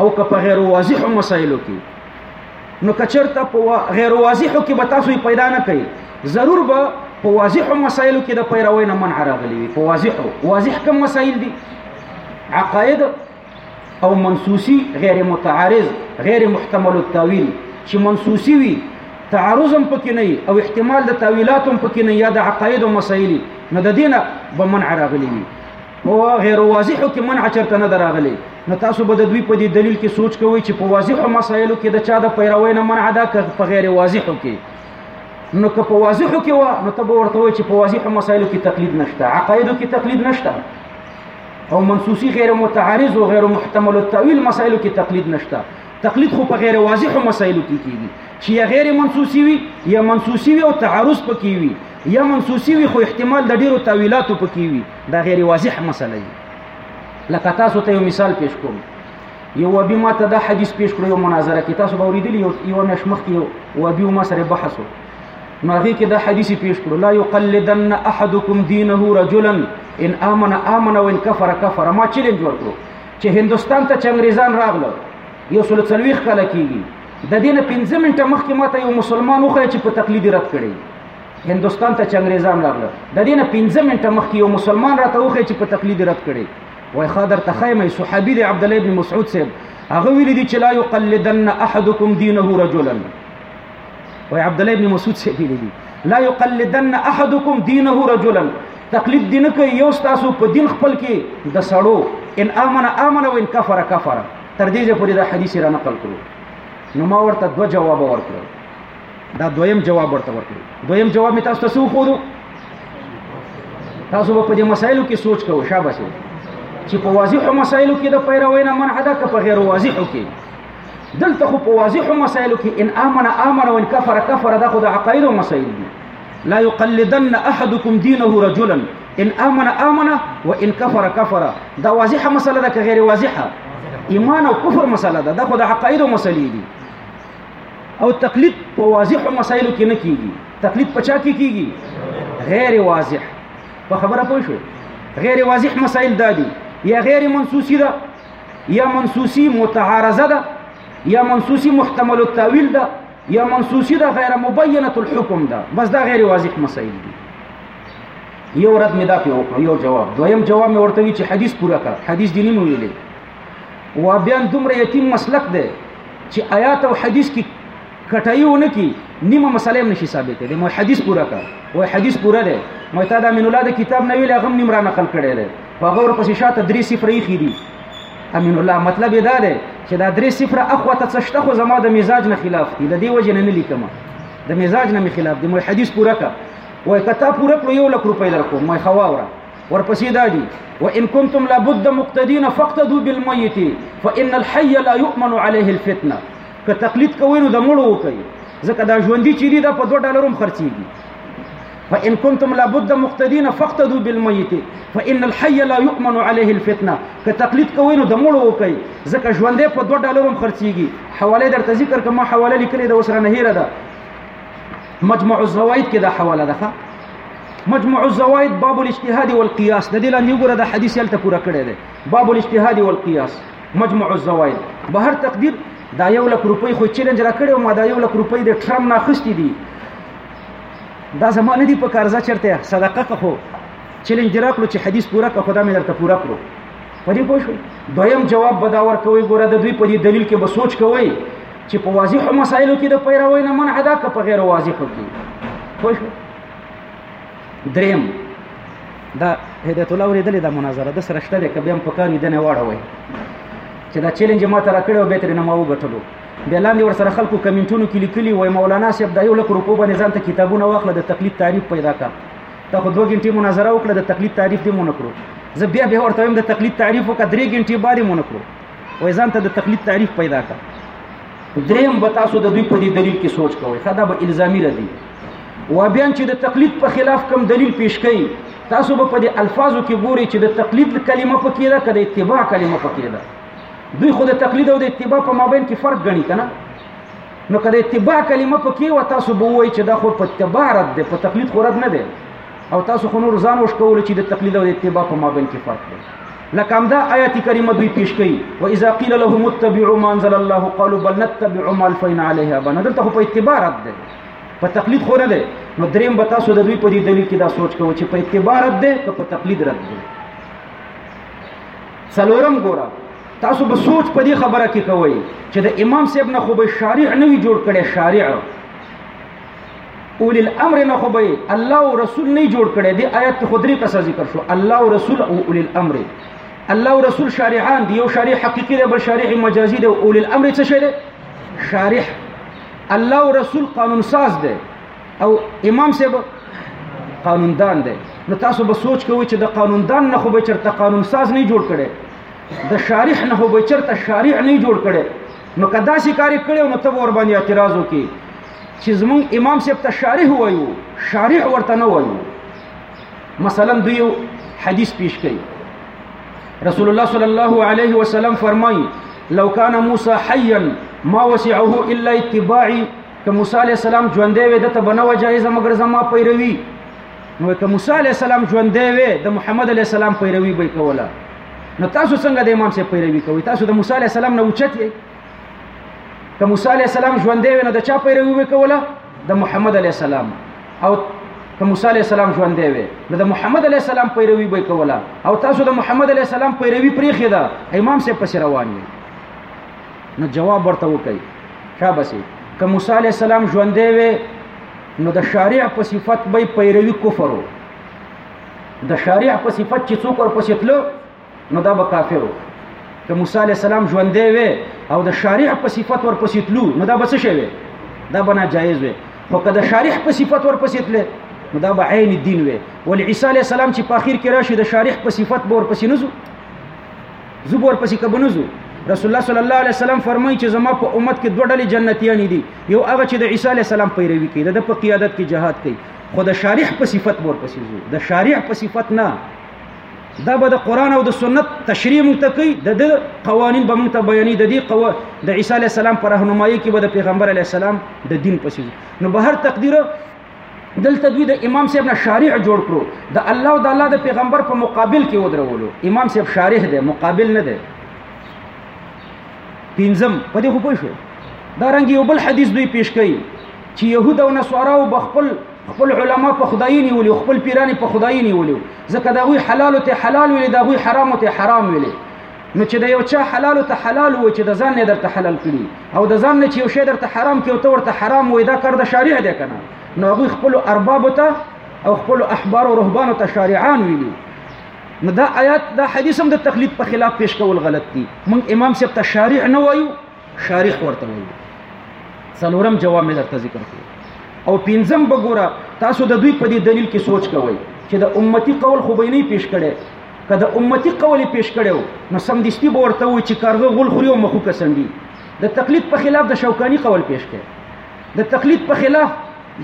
او که په غیر واضح مسایلو کې نو کچرته په غیر واضحو کې به تاسو پیدا نه کړئ ضرور به په واضحو مسایلو کې د پیروي نه منع راغلی وي په واضحو واضح کوم مسایل دي عقاید او منسوسی غیر متعارض غیر محتمل التاویل چې منسوسی وي تعارض هم پکې نه او احتمال د تاویلات هم پکې نه یا د عقاید او مسایل نه د دینه به منع راغلی وي په غیر واضحو کې منع چرته نه دراغلي نو تاسو به د دوی په دې دلیل کې سوچ کوئ چې په واضحو مسایلو کې د چا د پیروي نه منع ده که په غیر واضحو کې نو که په واضحو کې و نو ته به ورته وایې چې په واضحو مسایلو کې تقلید نشته عقایدو کې تقلید نشته او منسوسی غیر متعارض او غیر محتمل التاویل مسایلو کې تقلید نشته تقلید خو په غیر واضحو مسایلو کې کیږي چې یا غیر منسوسی وي یا منسوسی وي او تعارض پکې وي یا منسوسی وي خو احتمال د ډیرو تاویلاتو پکې وي دا غیر واضح مسله دی لکه تاسو ته یو مثال پیش کوم یو وبي ما ته دا حدیث پیش کړو یو مناظره کې تاسو به اوریدلی یو یو مش مخ کې وبي ما سره بحث نو هغه کې دا حدیث پیش کړو لا یقلدن احدکم دینه رجلا ان امن امن وان کفر کفر ما چیلنج ورکړو چې هندستان ته چې انګریزان راغلو یو سل څلويخ کله کیږي د دینه 15 منټه مخکې ماته یو مسلمان وخه چې په تقلید رد کړي هندستان ته چې انګريزان راغله د دې نه 15 منټه مخکې یو مسلمان راته وخی چې په تقلید رد کړي وای خادر تخیمه صحابي دی عبد الله ابن مسعود صاحب هغه ویل دي چې لا یقلدن احدکم دینه رجلا وای عبد الله ابن مسعود صاحب ویل دي لا یقلدن احدکم دینه رجلا تقلید دین کوي یو تاسو په دین خپل کې د سړو ان امن امن او ان کفر کفر تر دې چې پوری دا حدیث را نقل کړو نو ما ورته دوه جواب ورکړو دا دویم جواب ورته ورکړو دویم جواب می تاسو ته څه وښودو تاسو په دې مسایلو کې سوچ کوئ شابه شي چې په واضحو مسایلو کې د پیروي نه منع ده که په غیر واضحو کې دلته خو په واضحو مسایلو کې ان امن امن وان کفر کفر دا خو د عقایدو مسایل دي لا يقلدن احدكم دينه رجلا ان امن امن وان کفر کفر دا واضحه مسله ده که غیر واضحه ایمان او کفر مسله ده دا خو د عقایدو مسلې دي او تقلید په واضح مسایلو کې نه کیږي تقلید په چا کې کیږي غیر واضح په خبره پوه شو غیر واضح مسایل دا دي یا غیر منسوسی ده یا منسوسی متعارضه ده یا منسوسی محتمل التاویل ده یا منسوسی ده غیر مبینه الحکم ده بس دا غیر واضح مسایل دي یو رد مې دا په وکړو یو جواب دویم جواب مې ورته وی چې حدیث پورا کړ حدیث دیني مو ویلې و بیان دومره یتیم مسلک دی چې آیات او حدیث کې کټای و نه کی نیمه مسله نشي ثابته ده مو حدیث پورا کا و حدیث پورا ده مو تا د من الله د کتاب نه ویل غم نیم را نقل کړي ده په غور پسې شاته درې صفر یې خېدي امین الله مطلب دا ده چې دا درې صفر اخو ته څشته خو زما د مزاج نه خلاف دي د دې وجه نه لیکم د مزاج نه خلاف دي مو حدیث پورا کا و کته پورا کړو یو لک روپۍ درکو مو خواوره ورپسې دا دي وان كنتم لابد مقتدين فاقتدوا بالميت فان الحي لا يؤمن عليه الفتنه که تقلید کوئ نو د مړو وکړئ ځکه دا ژوندي چې دي دا په 2 ډالر هم خرڅيږي فإن كنتم لابد مقتدين فاقتدوا بالميت فإن الحي لا يؤمن عليه الفتنه که تقلید کوئ نو د مړو وکړئ ځکه ژوندې په 2 ډالر هم خرڅيږي حواله درته ذکر کوم حواله لیکلې د وسره نه هیره ده مجموع الزوائد کې دا حواله ده مجموع الزوائد باب الاجتهاد والقياس د دې لاندې وګوره د حدیث یلته پوره کړی دی باب الاجتهاد والقياس مجموع الزوائد به هر تقدیر دا یو لک روپۍ خو چیلنج را کړی او ما دا یو لک روپۍ د ټرم نه اخیستې دي دا زما نه دي په قرضه چرته صدقه که خو چیلنج را کړو چې حدیث پوره که خدا مې درته پوره کړو په دې پوه شو دویم جواب به دا ورکوي ګوره د دوی په دې دلیل کې به سوچ کوئ چې په واضحو مسایلو کې د پیروي نه منع ده که په غیر واضحو کې خوښ دریم دا هدایت الله ورېدلې دا مناظره د سره شته ده که بیا هم په کار دې نه واړوي چې دا چیلنج ما ته راکړی او به ترې نه ما وګټلو بیا لاندې ور سره خلکو کمنټونو کې لیکلي وای مولانا صاحب د یو لک روپو باندې ځان ته کتابونه واخله د تقلید تعریف پیدا کړه دا خو دوه غنټې مناظره وکړه د تقلید تعریف دې مونږ کړو زه بیا به ورته وایم د تقلید تعریف وکړه درې غنټې بعد مونږ کړو وای ځان ته د تقلید تعریف پیدا کړ دریم به تاسو د دوی په دې دلیل کې سوچ کوئ ښه دا به الزامي ردي وابیان چې د تقلید په خلاف کم دلیل پیش کوي تاسو به په دې الفاظو کې ګوري چې د تقلید کلمه پکې ده که د اتباع کلمه پکې ده دوی خو د تقلید او د اتباع په مابین کې فرق غني که نه نو که د اتباع کلمه پکې وه تاسو به ووایئ چې دا خو په اتباع رد دی په تقلید خو رد نه دی او تاسو خو نور ځان وښ کول چې د تقلید او اتباع په مابین کې فرق دی لکه همدا آیات کریمه دوی پیش کوي و اذا قيل لهم اتبعوا ما انزل الله قالوا بل نتبع ما الفينا عليه ابانا دلته په اتباع رد دی په تقلید خو نه دی نو دریم به تاسو د دوی په دې دلیل کې دا سوچ کوئ چې په اتباع رد دی که په تقلید رد دی څلورم ګوره تاسو به سوچ په دې خبره کې کوئ چې د امام صاحب نه خو به شارع نه وي جوړ کړی شارع اولی الامر نه خو به الله او رسول نه جوړ کړي دی آیات خو درې کسه ذکر شو الله او رسول او اولی الامر الله او رسول شارعان دی یو شارع حقيقي دی بل شارع مجازي دی او اولی الامر څه شي دی شارع الله او رسول قانون ساز دی او امام صاحب قانوندان دی نو تاسو به سوچ کوئ چې د قانوندان نه خو به چرته قانون ساز نه جوړ کړي د شارع نه خو به چرته شارع نه جوړ کړي نو کدا سي کاری کړي نو ته ور باندې اعتراض وکي چې زمون امام صاحب ته شارح وایو شارح ورته نه وایو مثلا دوی حدیث پیش کړي رسول الله صلی الله علیه وسلم فرمایي لو کان موسی حیا ما وسعه الا اتباعي که موسی علی السلام ژوندې وې د ته بنو جایز مگر زما پیروي نو که موسی علی السلام ژوندې وې د محمد علی السلام پیروي به کوله نو تاسو څنګه د امام صاحب پیروي کوي تاسو د موسی علی السلام نه اوچت یې که موسی علی السلام ژوندې وي نو د چا پیروي وکوله د محمد علی السلام او که موسی علی السلام ژوندې وي نو د محمد علی السلام پیروي به کوله او تاسو د محمد علی السلام پیروي پریخې ده امام سه پس روان دي نو جواب ورته وکي شابسي که موسی علی السلام ژوندې وي نو د شارع په صفت به پیروي کفرو د شارع په صفت چې څوک ورپسې تلو نو دا به کافر وو که موسی علی السلام ژوندې وي او د شارع په صفت ورپسې تلو نو دا به څه شي دا به ناجایز وي خو که د شارع په صفت ورپسې تلو نو دا به عین دین وي ول عیسی علی السلام چې په اخر کې راشي د شارح په صفت به ورپسې نزو زو به ورپسې کبه نزو رسول الله صلی الله علیه وسلم فرمایي چې زما په امت کې دوه ډلې جنتیان دي یو هغه چې د عیسی علی السلام پیروي کوي د په قیادت کې جهاد کوي خو د شارح په صفت به ورپسې زو د شارح په صفت نه دا به د قران او د سنت تشریح مونږ ته کوي د د قوانین به مونږ ته بیانې د دې قوا د عیسی علی السلام پر راهنمایي کې به د پیغمبر علی السلام د دین پسې نو به هر تقدیر دلته دوی د امام صاحب نه شارح جوړ کړو د الله او د الله د پیغمبر په مقابل کې ودرولو امام صاحب شارح دی مقابل نه دی پنځم په دې خو پوه شو دا رنګ یو بل حدیث دوی پیش کوي چې يهود او نصارا او بخپل خپل علما په خدای نیولي خپل پیران په خدای نیولي ځکه دا غوي حلال ته حلال ویل دا غوي حرام ته حرام ویل نو چې د یو چا حلال ته حلال وي چې د ځان نه درته حلال کړي او د ځان نه چې یو شی درته حرام کړي او ته ورته حرام وي دا کار د شارع دی کنه نو غوي خپل ارباب ته او خپل احبار او رهبان ته شارعان ویلي نو دا آیات دا حدیث هم د تقلید په خلاف پیش کول غلط دي مونږ امام صاحب ته شارع نه وایو شارح ورته وایي څلورم جواب مې درته ذکر کړ او پنځم بګوره تاسو د دوی په دې دلیل کې سوچ کوئ چې د امتی قول خو به نه پیش کړي که د امتی قول پیش کړو نو سمدستي به ورته وي چې کارغه غول خوري او مخو کسندي د تقلید په خلاف د شوکانی قول پیش کړي د تقلید په خلاف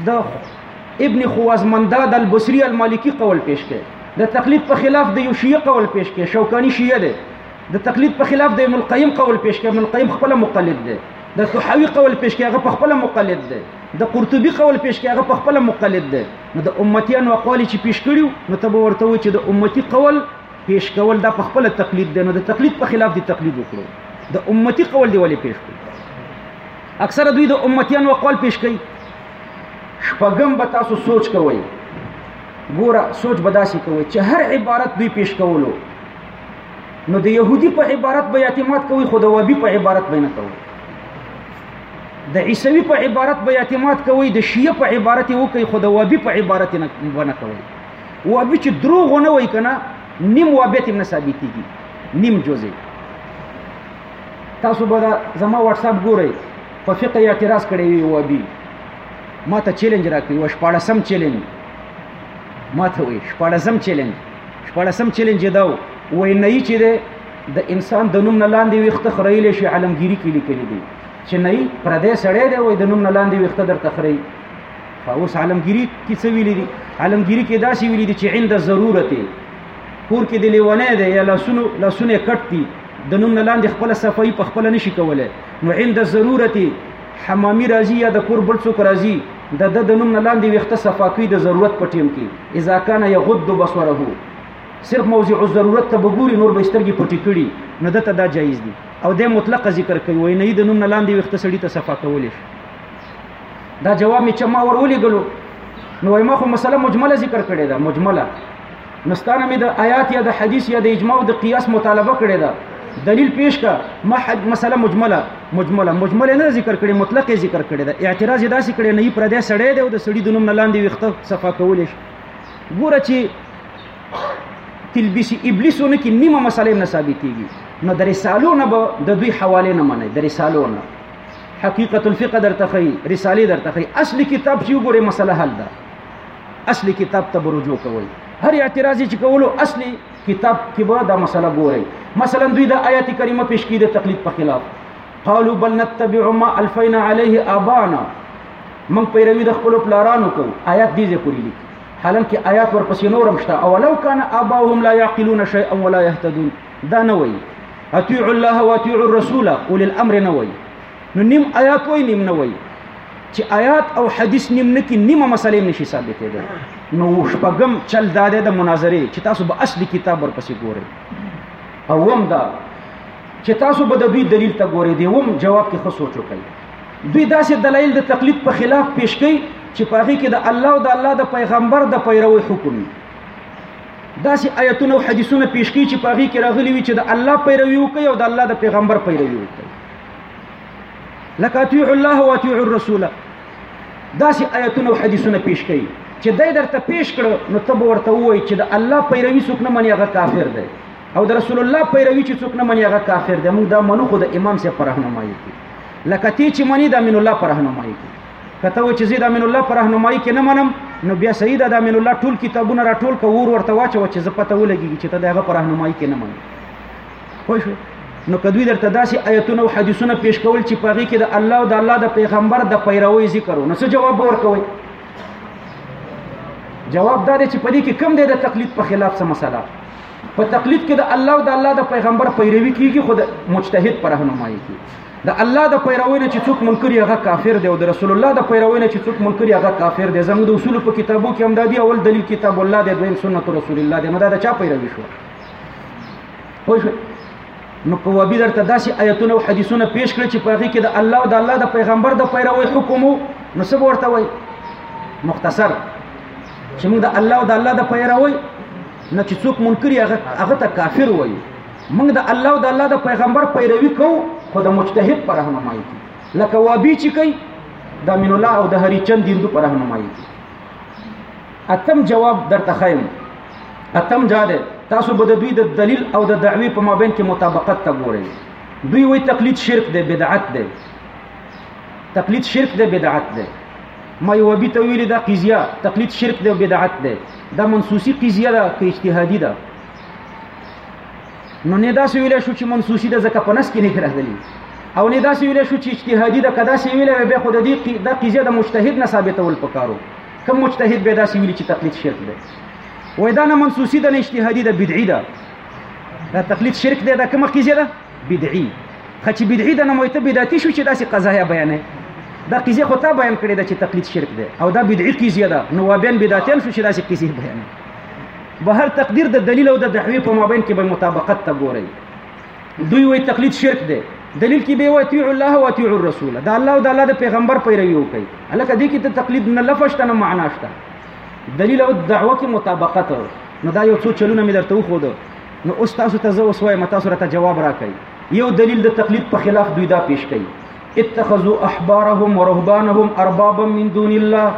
د ابن خوازمنداد البصری المالکی قول پیش کړي د تقلید په خلاف د یو شیعه قول پیش کړي شوکانی شیعه دی د تقلید په خلاف د ابن القیم قول پیش کړي ابن القیم خپل مقلد دی د صحاوی قول پیش کړي هغه په خپل مقلد دی د قرطبي قول پیش کړي هغه په خپل مقلد دی نو د امتیانو اقوال چې پیش کړي نو ته به ورته وایي چې د امتی قول پیش کول دا په خپل تقلید دی نو د تقلید په خلاف دی تقلید وکړو د امتی قول دی ولې پیش کړو اکثره دوی د امتیانو اقوال پیش کوي شپږم به تاسو سوچ کوئ ګوره سوچ به داسې کوئ چې هر عبارت دوی پیش کولو نو د يهودي په عبارت به اعتماد کوي خو د وابي په عبارت به نه کوي د عیسوي په عبارت به اعتماد کوي د شیعه په عبارت یې وکړي خو د وابي په عبارت نه ونه کوي وابي چې دروغ ونه وایي کنه نیم وابیت نه ثابتېږي نیم جزء تاسو به زما واتس اپ ګورئ په فقه اعتراض کړی وي وابي ما ته چیلنج راکړي و شپاړسم چیلنج ما ته وایي شپاړسم چیلنج شپاړسم چیلنج یې دا و وایي نهیي چې دی د انسان د نوم نه لاندې ویښته خرایلی شي علمګیري کې لیکلي دي چې نهیي پردی سړی دی وایي د نوم نه لاندې ویښته درته خرایي اوس عالمګيري کې څه ویلي دي عالمګيري کې داسې ویلي دي چې عند ضرورت کور کې د لیونه دی یا لاسونو لاسونه کټ دي د نوم نه لاندې خپل صفائی په خپل نشي کوله نو عند ضرورت حمامی راځي یا د کور بل څوک راځي د د د نوم نه لاندې ویخته صفا کوي د ضرورت په ټیم کې اذا کان یغض بصره صرف موضع الضرورت ته بګوري نور به سترګې پټې کړي نو دته دا جایز دي او د مطلق ذکر کوي وای نه د نوم نه لاندې ویخته سړی ته صفا کول شي دا جواب می چې ما ورولې غلو نو ما خو مسله مجمله ذکر کړې ده مجمله نستانه مې د آیات یا د حدیث یا د اجماع د قیاس مطالبه کړې ده دلیل پیش کا ما مسله مجمله مجمله مجمله نه ذکر کړي مطلق ذکر کړي دا اعتراض دا سې کړي نه پر دې سړې دی او د سړي د نوم نه لاندې وخته صفه کول شي ګوره چې تلبیس ابلیسونه کې نیمه مسله نه ثابتېږي نو د رسالو نه به د دوی حواله نه مني د رسالو نه حقیقت الفقه درته خي رساله درته خي اصلي کتاب چې وګوره مسله حل ده اصلي کتاب ته رجوع کوي هر اعتراض چې کولو اصلي کتاب کې به دا مسله ګوري مثلا دوی د آیات کریمه پیش کړي د تقلید په خلاف قالوا بل نتبع ما الفینا علیه ابانا من پیروي د خپل پلارانو کو آیات دې پوری لیک حالانکه آیات ورپسې نورم شته او لو کان اباهم لا يعقلون شيئا ولا يهتدون دا نه وایي اطيعوا الله واطيعوا الرسول اولي الامر نه وایي نو نیم آیات وای نیم نه وای چې آیات او حدیث نیم نه کې نیمه مسلې نشي ثابتې ده نو شپږم چل دا ده د مناظره چې تاسو به اصلي کتاب ورپسې ګورئ او هم دا چې تاسو به د دوی دلیل ته ګورئ دی هم جواب کې خو سوچ وکړئ دوی داسې دلایل د تقلید په خلاف پیش کړي چې په هغه کې د الله او د الله د پیغمبر د پیروي حکم داسې آیتونه او حدیثونه پیش کړي چې په هغه کې راغلي وي چې د الله پیروي وکړي او د الله د پیغمبر پیروي وکړي لکه اطیع الله او اطیع الرسول دا سي آیاتونه او حدیثونه پیش کړي چې دای درته پیش کړو نو ته ورته وای چې د الله پیروي څوک نه مني هغه کافر دی او د رسول الله پیروي چې څوک نه مني هغه کافر دی موږ دا منو خو د امام سي پر راهنمایي کی لکه تی چې منی د امین الله پر راهنمایي کی کته و چې زید امین الله پر راهنمایي کې نه منم نو بیا سید د امین الله ټول کتابونه راټول کوور ورته واچو چې زه پته ولګي چې ته دغه پر راهنمایي کې نه منم پوه شو نو کدوی درته داسې آیتونه او حدیثونه پیش کول چې په هغې کې د الله او د الله د پیغمبر د پیروۍ ذکر و نو څه جواب به ورکوئ جواب دا دی چې په دې کې کم دی د تقلید په خلاف څه مسله په تقلید کې د الله او د الله د پیغمبر پیروي کیږي خو د مجتهد پر رهنمایي کیږي د الله د پیروي نه چې څوک منکر هغه کافر دی او د رسول الله د پیروي نه چې څوک منکر هغه کافر دی زموږ د اصول په کتابو کې هم دا دی اول دلیل کتاب الله دی دویم سنت رسول الله دی نو دا د چا پیروي شو پوه شو نو په وبي درته داسې آیتونه او حدیثونه پیش کړ چې په هغه کې د الله او د الله د پیغمبر د پیروي حکم نو څه ورته وای مختصر چې موږ د الله او د الله د پیروي نه چې څوک منکر هغه هغه ته کافر وایي موږ د الله او د الله د پیغمبر پیروي کوو خو د مجتهد پر راهنمایي لکه وبي چې کوي د امین الله او د هری چند دیندو پر راهنمایي اتم جواب درته خیم اتم دا دی تاسو به د دوی د دلیل او د دعوی په مابین کې مطابقت ته ګورئ دوی وایي تقلید شرک دی بدعت دی تقلید شرک دی بدعت دی ما یو بي ته ویلي دا قضیه تقلید شرک دی بدعت دی دا منسوسی قضیه ده که اجتهادي ده نو نه داسې ویلی شو چې منسوسی ده ځکه په نس کې نه راغلی او نه داسې ویلی شو چې اجتهادي ده که داسې ویلی بیا خو د دې دا قضیه د مجتهد نه ثابتول پکارو کوم مجتهد به داسې ویلي چې تقلید شرک دی وای دا نه منسوسی ده نه اجتهادي ده بدعي ده دا تقلید شرک دی دا کومه قضیه ده بدعي خو چې بدعي ده نه مویته بدعتي شو چې داسې قضایا بیانې دا قضیه خو تا بیان کړې ده چې تقلید شرک دی او دا بدعي قضیه ده نو وابین بدعتیان شو چې داسې قضیه بیانې بهر تقدیر د دلیل او د دعوی په مابین کې به مطابقت ته ګورئ دوی وایي تقلید شرک دی دلیل کې به وایي اطیع الله او اطیع الرسول دا الله او د الله د پیغمبر پیروي وکړي هلکه دې کې ته تقلید نه لفظ ته نه معنا شته دلیل او دعوه کې مطابقت نو دا یو څو چلونه مې درته وخود نو اوس تاسو ته زه اوس وایم تاسو راته جواب راکړئ یو دلیل د تقلید په خلاف دوی دا پیش کوي اتخذوا احبارهم ورهبانهم اربابا من دون الله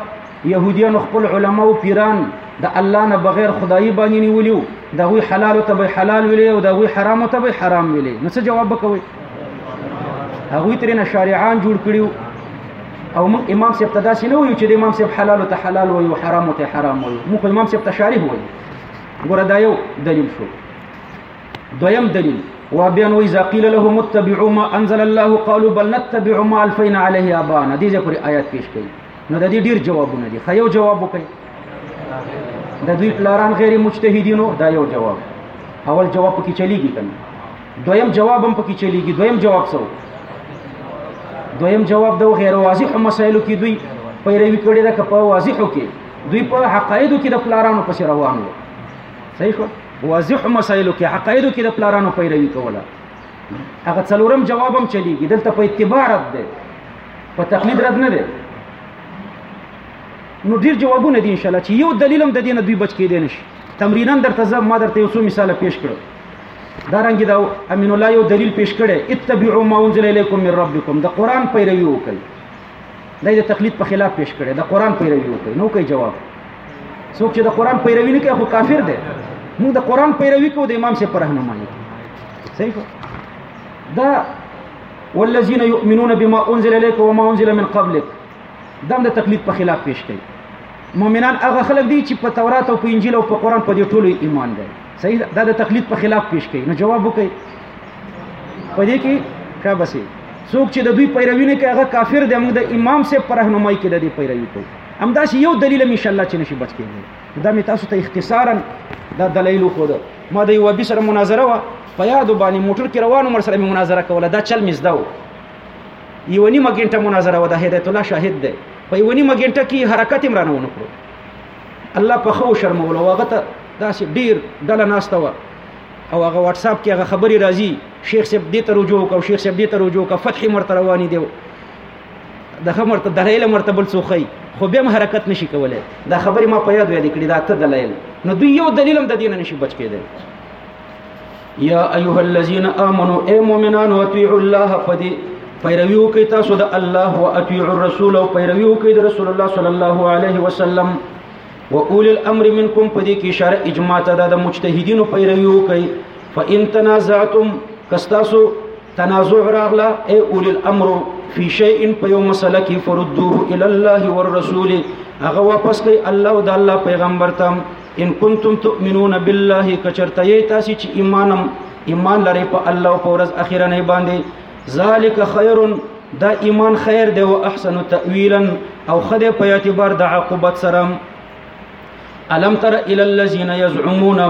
يهوديان خپل علما او پیران د الله نه بغیر خدای باندې نیولیو دا وی حلال ته به حلال ویلې او دا وی حرام ته به حرام ویلې نو څه جواب کوي هغه ترې نه شارعان جوړ کړیو او موږ امام صاحب ته داسې نه وایو چې د امام صاحب حلال ته حلال وایو حرام ته حرام وایو موږ امام صاحب ته شارح وایو ګوره دا یو دلیل شو دویم دلیل وابیان و اذا قیل لهم اتبعوا ما انزل الله قالوا بل نتبع ما الفینا علیه آبانا دې پر آیات پیش کړي نو د دې ډیر جوابونه دي خیو جواب وکړي د دوی پلاران غیر مجتهدینو دا یو جواب اول جواب پکې چلیږي کنه دویم جواب هم پکې چلیږي دویم جواب څه دویم جواب د غیر واضح مسایلو کې دوی پیروي کړې ده که په واضحو کې دوی په حقایدو کې د پلارانو پسې روان وو صحیح شو واضح مسایلو کې عقایدو کې د پلارانو پیروي کوله هغه څلورم جواب هم چلیږي دلته په اتباع رد دی په تقلید رد نه دی نو ډیر جوابونه دي ان شاء الله چې یو دلیل هم د دې نه دوی بچ کېدای نشي تمرینا درته زه ما درته یو څو مثال پیش کړم دا رنګ دا امین الله یو دلیل پیش کړي اتبعوا ما انزل الیکم من ربکم د قران پیروي وکړئ دا د تقلید په خلاف پیش کړي د قران پیروي وکړي نو کوي جواب څوک چې د قران پیروي نه کوي خو کافر دی موږ د قران پیروي کوو د امام سي پر رهنمایي صحیح دا والذین یؤمنون بما انزل الیک وما انزل من قبلک دا د تقلید په خلاف پیش کړي مؤمنان هغه خلک دي چې په تورات او په انجیل او په قران په دې ټولو ایمان لري صحیح ده دا د تقلید په خلاف پیش کوي نو جواب وکړي په دې کې ښه بسې څوک چې د دوی پیروي نه کوي هغه کافر دی موږ د امام صاحب پر رهنمایي کې د دې پیروي کوو همداسې یو دلیل مې انشاءالله چې نشي بچ کېږي دا مې تاسو ته اختصارا دا دلیل وښوده ما د یوه بي سره مناظره وه په یادو باندې موټر کې روانو مر سره مې مناظره کوله دا چل مې زده و یوه نیمه ګنټه مناظره وه د هدایت الله شاهد دی په یوه نیمه ګنټه کې حرکت هم رانه ونه کړو الله په خو شرمولو هغه ته داسې ډیر ډله ناشته و او هغه واتس اپ کې هغه خبري راځي شیخ صاحب دې ته رجوع وکاو شیخ صاحب دې ته رجوع وکاو فتح مرته رواني دی دغه مرته دلایل مرته بل څوخی خو به حرکت نشي کولای دا خبري ما په یاد ویل کړی دا ته دلایل نو دوی یو دلیل هم د دین نشي بچ کېدل یا ایها الذین آمنو اے مومنان اطیعوا الله فدی پیرویو کوي تاسو د الله او اطیعوا الرسول او پیرویو کوي د رسول الله صلی الله علیه وسلم و اول الامر منکم پدې کې اشاره اجماع ته د مجتهدینو پیرویو کوي فان تنازعتم کستاسو تنازع راغلا اے اول الامر فی شیء په یو مسله کې فردوه الی الله والرسول هغه واپس کوي الله او د الله پیغمبر ته ان کنتم تؤمنون بالله کچرته یی تاسو چې ایمانم ایمان لري په الله او پرز اخیره نه باندې ذالک خیر دا ایمان خیر دی او احسن تاویلا او خدای په اعتبار د عاقبت سره الم تر الى الذين يزعمون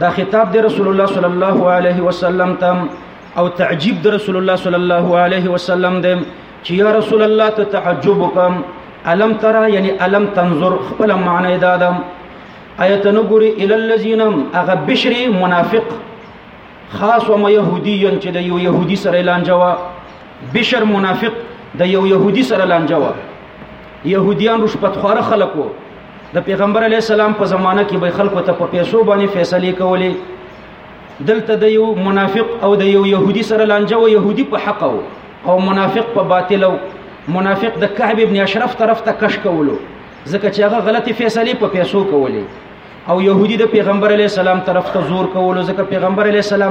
دا خطاب دی رسول الله صلی الله علیه وسلم ته او تعجیب دی رسول الله صلی الله علیه وسلم دی چې یا رسول الله ته تعجب وکم الم ترى یعنی الم تنظر خپل معنی دا ده آیت نګوري ال الذين اغه بشر منافق خاص و يهودي چې د یو يهودي سره اعلان جوا بشر منافق د یو يهودي سره اعلان جوا يهوديان روش پتخوره خلکو د پیغمبر علی السلام په زمانه کې به خلکو ته په پیسو باندې فیصله کولې دلته د یو منافق او د یو يهودي سره لانجه او يهودي په حق وو او منافق په باطل او منافق د کعب ابن اشرف طرف ته کش کولو ځکه چې هغه غلطي فیصله په پیسو کولې او يهودي د پیغمبر علی السلام طرف ته زور کولو ځکه پیغمبر علی السلام